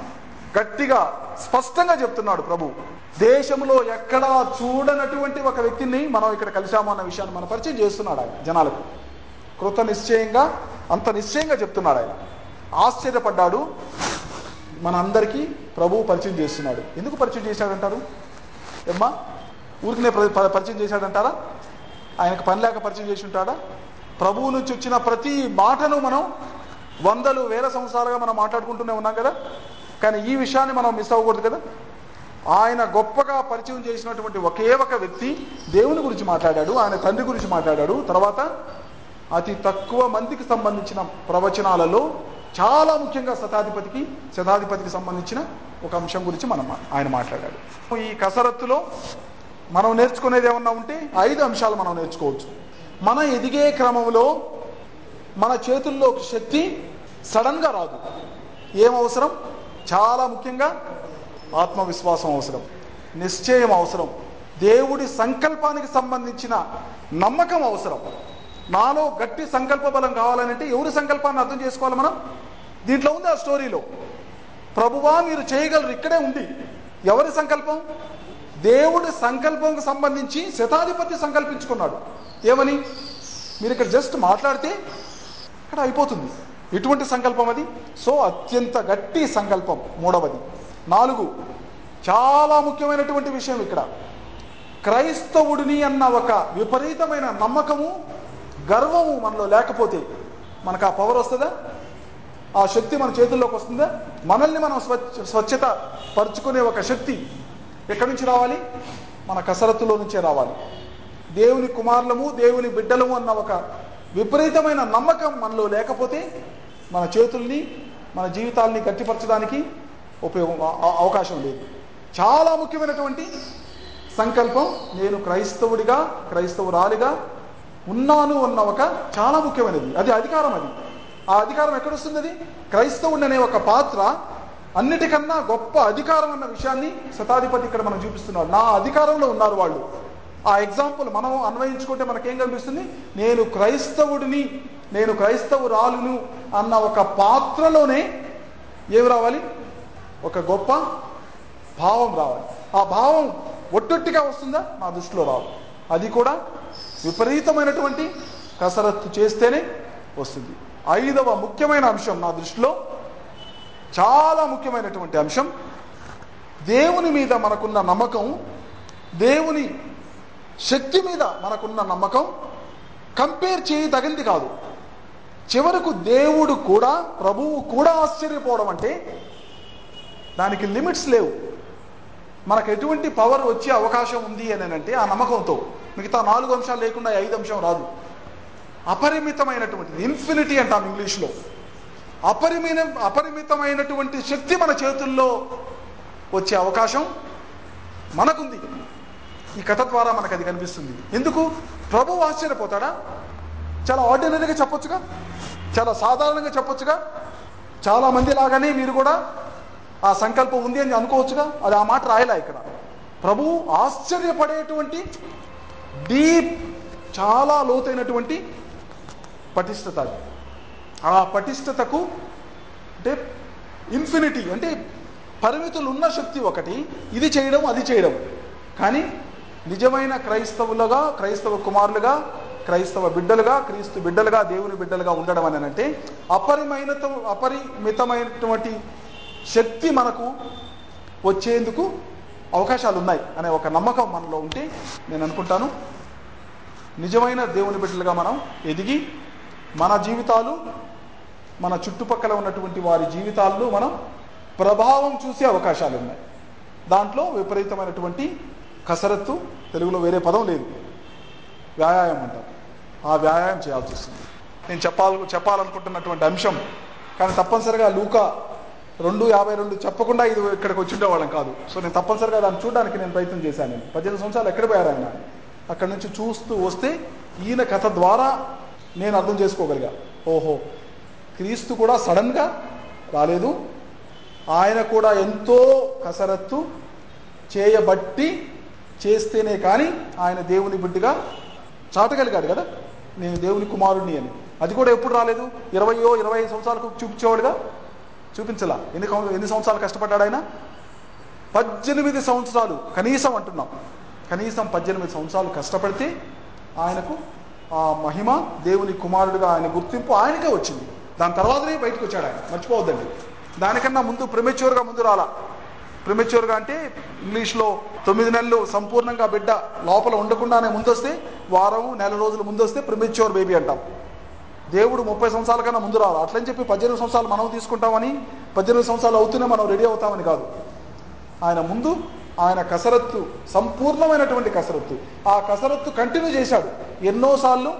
గట్టిగా స్పష్టంగా చెప్తున్నాడు ప్రభు. దేశంలో ఎక్కడా చూడనటువంటి ఒక వ్యక్తిని మనం ఇక్కడ కలిశాము అన్న విషయాన్ని మన పరిచయం చేస్తున్నాడు ఆయన జనాలకు. కృత నిశ్చయంగా అంత నిశ్చయంగా చెప్తున్నాడు ఆయన. ఆశ్చర్యపడ్డాడు. మన అందరికీ ప్రభువు పరిచయం చేస్తున్నాడు. ఎందుకు పరిచయం చేశాడంటారు? ఏమ్మా? ఊరికినే ప్ర- పరిచయం చేశాడంటారా? ఆయనకు పని లేక పరిచయం చేసి ఉంటాడా? ప్రభువు నుంచి వచ్చిన ప్రతి మాటను మనం వందలు వేల సంవత్సరాలుగా మనం మాట్లాడుకుంటూనే ఉన్నాం కదా? కానీ ఈ విషయాన్ని మనం మిస్ అవ్వకూడదు కదా? ఆయన గొప్పగా పరిచయం చేసినటువంటి ఒకే ఒక వ్యక్తి దేవుని గురించి మాట్లాడాడు ఆయన తండ్రి గురించి మాట్లాడాడు. తర్వాత అతి తక్కువ మందికి సంబంధించిన ప్రవచనాలలో చాలా ముఖ్యంగా శతాధిపతికి శతాధిపతికి సంబంధించిన ఒక అంశం గురించి మనం ఆయన మాట్లాడాడు. ఈ కసరత్తులో మనం నేర్చుకునేది ఏమన్నా ఉంటే ఐదు అంశాలు మనం నేర్చుకోవచ్చు. మన ఎదిగే క్రమంలో మన చేతుల్లో శక్తి సడన్గా రాదు. ఏం అవసరం? చాలా ముఖ్యంగా ఆత్మవిశ్వాసం అవసరం. నిశ్చయం అవసరం. దేవుడి సంకల్పానికి సంబంధించిన నమ్మకం అవసరం. నాలో గట్టి సంకల్ప బలం కావాలనంటే ఎవరి సంకల్పాన్ని అర్థం చేసుకోవాలి మనం? దీంట్లో ఉంది ఆ స్టోరీలో. ప్రభువా మీరు చేయగలరు. ఇక్కడే ఉంది ఎవరి సంకల్పం? దేవుడి సంకల్పంకు సంబంధించి శతాధిపతి సంకల్పించుకున్నాడు. ఏమని? మీరు ఇక్కడ జస్ట్ మాట్లాడితే ఇక్కడ అయిపోతుంది. ఎటువంటి సంకల్పం అది. సో అత్యంత గట్టి సంకల్పం మూడవది. నాలుగు చాలా ముఖ్యమైనటువంటి విషయం ఇక్కడ. క్రైస్తవుడిని అన్న ఒక విపరీతమైన నమ్మకము గర్వము మనలో లేకపోతే మనకు ఆ పవర్ వస్తుందా? ఆ శక్తి మన చేతుల్లోకి వస్తుందా? మనల్ని మనం స్వచ్ఛ స్వచ్ఛత పరుచుకునే ఒక శక్తి ఎక్కడి నుంచి రావాలి? మన కసరత్తులో నుంచే రావాలి. దేవుని కుమారులము దేవుని బిడ్డలము అన్న ఒక విపరీతమైన నమ్మకం మనలో లేకపోతే మన చేతుల్ని మన జీవితాల్ని గట్టిపరచడానికి ఉపయోగం అవకాశం లేదు. చాలా ముఖ్యమైనటువంటి సంకల్పం నేను క్రైస్తవుడిగా క్రైస్తవురాలిగా ఉన్నాను అన్న ఒక చాలా ముఖ్యమైనది. అది అధికారం అది. ఆ అధికారం ఎక్కడొస్తుంది అది? క్రైస్తవుడు అనే ఒక పాత్ర అన్నిటికన్నా గొప్ప అధికారం అన్న విషయాన్ని శతాధిపతి ఇక్కడ మనం చూపిస్తున్నారు. నా అధికారంలో ఉన్నారు వాళ్ళు. ఆ ఎగ్జాంపుల్ మనం అన్వయించుకుంటే మనకేం కనిపిస్తుంది? నేను క్రైస్తవుడిని నేను క్రైస్తవురాలును అన్న ఒక పాత్రలోనే ఏమి రావాలి? ఒక గొప్ప భావం రావాలి. ఆ భావం ఒట్టొట్టిగా వస్తుందా? నా దృష్టిలో రావు అది కూడా విపరీతమైనటువంటి కసరత్తు చేస్తేనే వస్తుంది. ఐదవ ముఖ్యమైన అంశం నా దృష్టిలో చాలా ముఖ్యమైనటువంటి అంశం. దేవుని మీద మనకున్న నమ్మకం దేవుని శక్తి మీద మనకున్న నమ్మకం కంపేర్ చేయదగింది కాదు. చివరకు దేవుడు కూడా ప్రభువు కూడా ఆశ్చర్యపోవడం అంటే దానికి లిమిట్స్ లేవు. మనకు ఎటువంటి పవర్ వచ్చే అవకాశం ఉంది అని అంటే ఆ నమ్మకంతో. మిగతా నాలుగు అంశాలు లేకుండా ఐదు అంశం రాదు. అపరిమితమైనటువంటిది ఇన్ఫినిటీ అంటాం ఇంగ్లీష్లో. అపరిమిత అపరిమితమైనటువంటి శక్తి మన చేతుల్లో వచ్చే అవకాశం మనకుంది. ఈ కథ ద్వారా మనకు అది కనిపిస్తుంది. ఎందుకు? ప్రభు ఆశ్చర్యపోతాడా? చాలా ఆర్డినరీగా చెప్పొచ్చుగా? చాలా సాధారణంగా చెప్పొచ్చుగా? చాలా మంది లాగానే మీరు కూడా ఆ సంకల్పం ఉంది అని అనుకోవచ్చుగా? అది ఆ మాట రాయలే ఇక్కడ. ప్రభు ఆశ్చర్యపడేటువంటి డీప్ చాలా లోతైనటువంటి పటిష్టత అది. ఆ పటిష్టతకు అంటే ఇన్ఫినిటీ అంటే పరిమితులు ఉన్న శక్తి ఒకటి ఇది చేయడం అది చేయడం. కానీ నిజమైన క్రైస్తవులుగా క్రైస్తవ కుమారులుగా క్రైస్తవ బిడ్డలుగా క్రీస్తు బిడ్డలుగా దేవుని బిడ్డలుగా ఉండడం అని అంటే అపరిమైనత అపరిమితమైనటువంటి శక్తి మనకు వచ్చేందుకు అవకాశాలు ఉన్నాయి అనే ఒక నమ్మకం మనలో ఉంటే నేను అనుకుంటాను. నిజమైన దేవుని బిడ్డలుగా మనం ఎదిగి మన జీవితాలు మన చుట్టుపక్కల ఉన్నటువంటి వారి జీవితాల్లో మనం ప్రభావం చూసే అవకాశాలు ఉన్నాయి. దాంట్లో విపరీతమైనటువంటి కసరత్తు తెలుగులో వేరే పదం లేదు. వ్యాయామం అంటారు. ఆ వ్యాయామం చేయాల్సి వస్తుంది. నేను చెప్పాలి చెప్పాలనుకుంటున్నటువంటి అంశం కానీ తప్పనిసరిగా లూక రెండు యాభై రెండు చెప్పకుండా ఇది ఇక్కడికి వచ్చిండేవాళ్ళం కాదు. సో నేను తప్పనిసరిగా దాన్ని చూడడానికి నేను ప్రయత్నం చేశాను నేను. పద్దెనిమిది సంవత్సరాలు ఎక్కడ పోయారు ఆయన? అక్కడి నుంచి చూస్తూ వస్తే ఈయన కథ ద్వారా నేను అర్థం చేసుకోగలిగా. ఓహో క్రీస్తు కూడా సడన్గా రాలేదు. ఆయన కూడా ఎంతో కసరత్తు చేయబట్టి చేస్తేనే కానీ ఆయన దేవుని బిడ్డగా చాటగలిగాడు కదా? నేను దేవుని కుమారుడిని అని. అది కూడా ఎప్పుడు రాలేదు? ఇరవయో ఇరవై ఐదు సంవత్సరాలకు చూపించేవాడుగా? చూపించలా. ఎన్ని ఎన్ని సంవత్సరాలు కష్టపడ్డాడు ఆయన? పద్దెనిమిది సంవత్సరాలు. కనీసం అంటున్నాం. కనీసం పద్దెనిమిది సంవత్సరాలు కష్టపడితే ఆయనకు ఆ మహిమ దేవుని కుమారుడిగా ఆయన గుర్తింపు ఆయనకే వచ్చింది. దాని తర్వాతనే బయటకు వచ్చాడు ఆయన. మర్చిపోవద్దండి. దానికన్నా ముందు ప్రిమెచ్యూర్గా ముందు రాలా. ప్రిమెచ్యూర్గా అంటే ఇంగ్లీష్లో తొమ్మిది నెలలు సంపూర్ణంగా బిడ్డ లోపల ఉండకుండానే ముందొస్తే వారం నెల రోజులు ముందొస్తే ప్రిమెచ్యూర్ బేబీ అంటాం. దేవుడు ముప్పై సంవత్సరాల కన్నా ముందు రావాలి. అట్లని చెప్పి పద్దెనిమిది సంవత్సరాలు మనం తీసుకుంటామని పద్దెనిమిది సంవత్సరాలు అవుతూనే మనం రెడీ అవుతామని కాదు. ఆయన ముందు ఆయన కసరత్తు సంపూర్ణమైనటువంటి కసరత్తు. ఆ కసరత్తు కంటిన్యూ చేశాడు. ఎన్నోసార్లు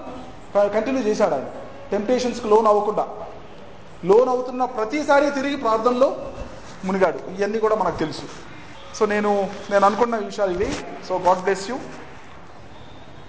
కంటిన్యూ చేశాడు ఆయన. టెంప్టేషన్స్కి లోన్ అవ్వకుండా. లోన్ అవుతున్న ప్రతిసారి తిరిగి ప్రార్థనలో మునిగాడు. ఇవన్నీ కూడా మనకు తెలుసు. సో నేను నేను అనుకున్న విషయాలు ఇవి. So God bless you.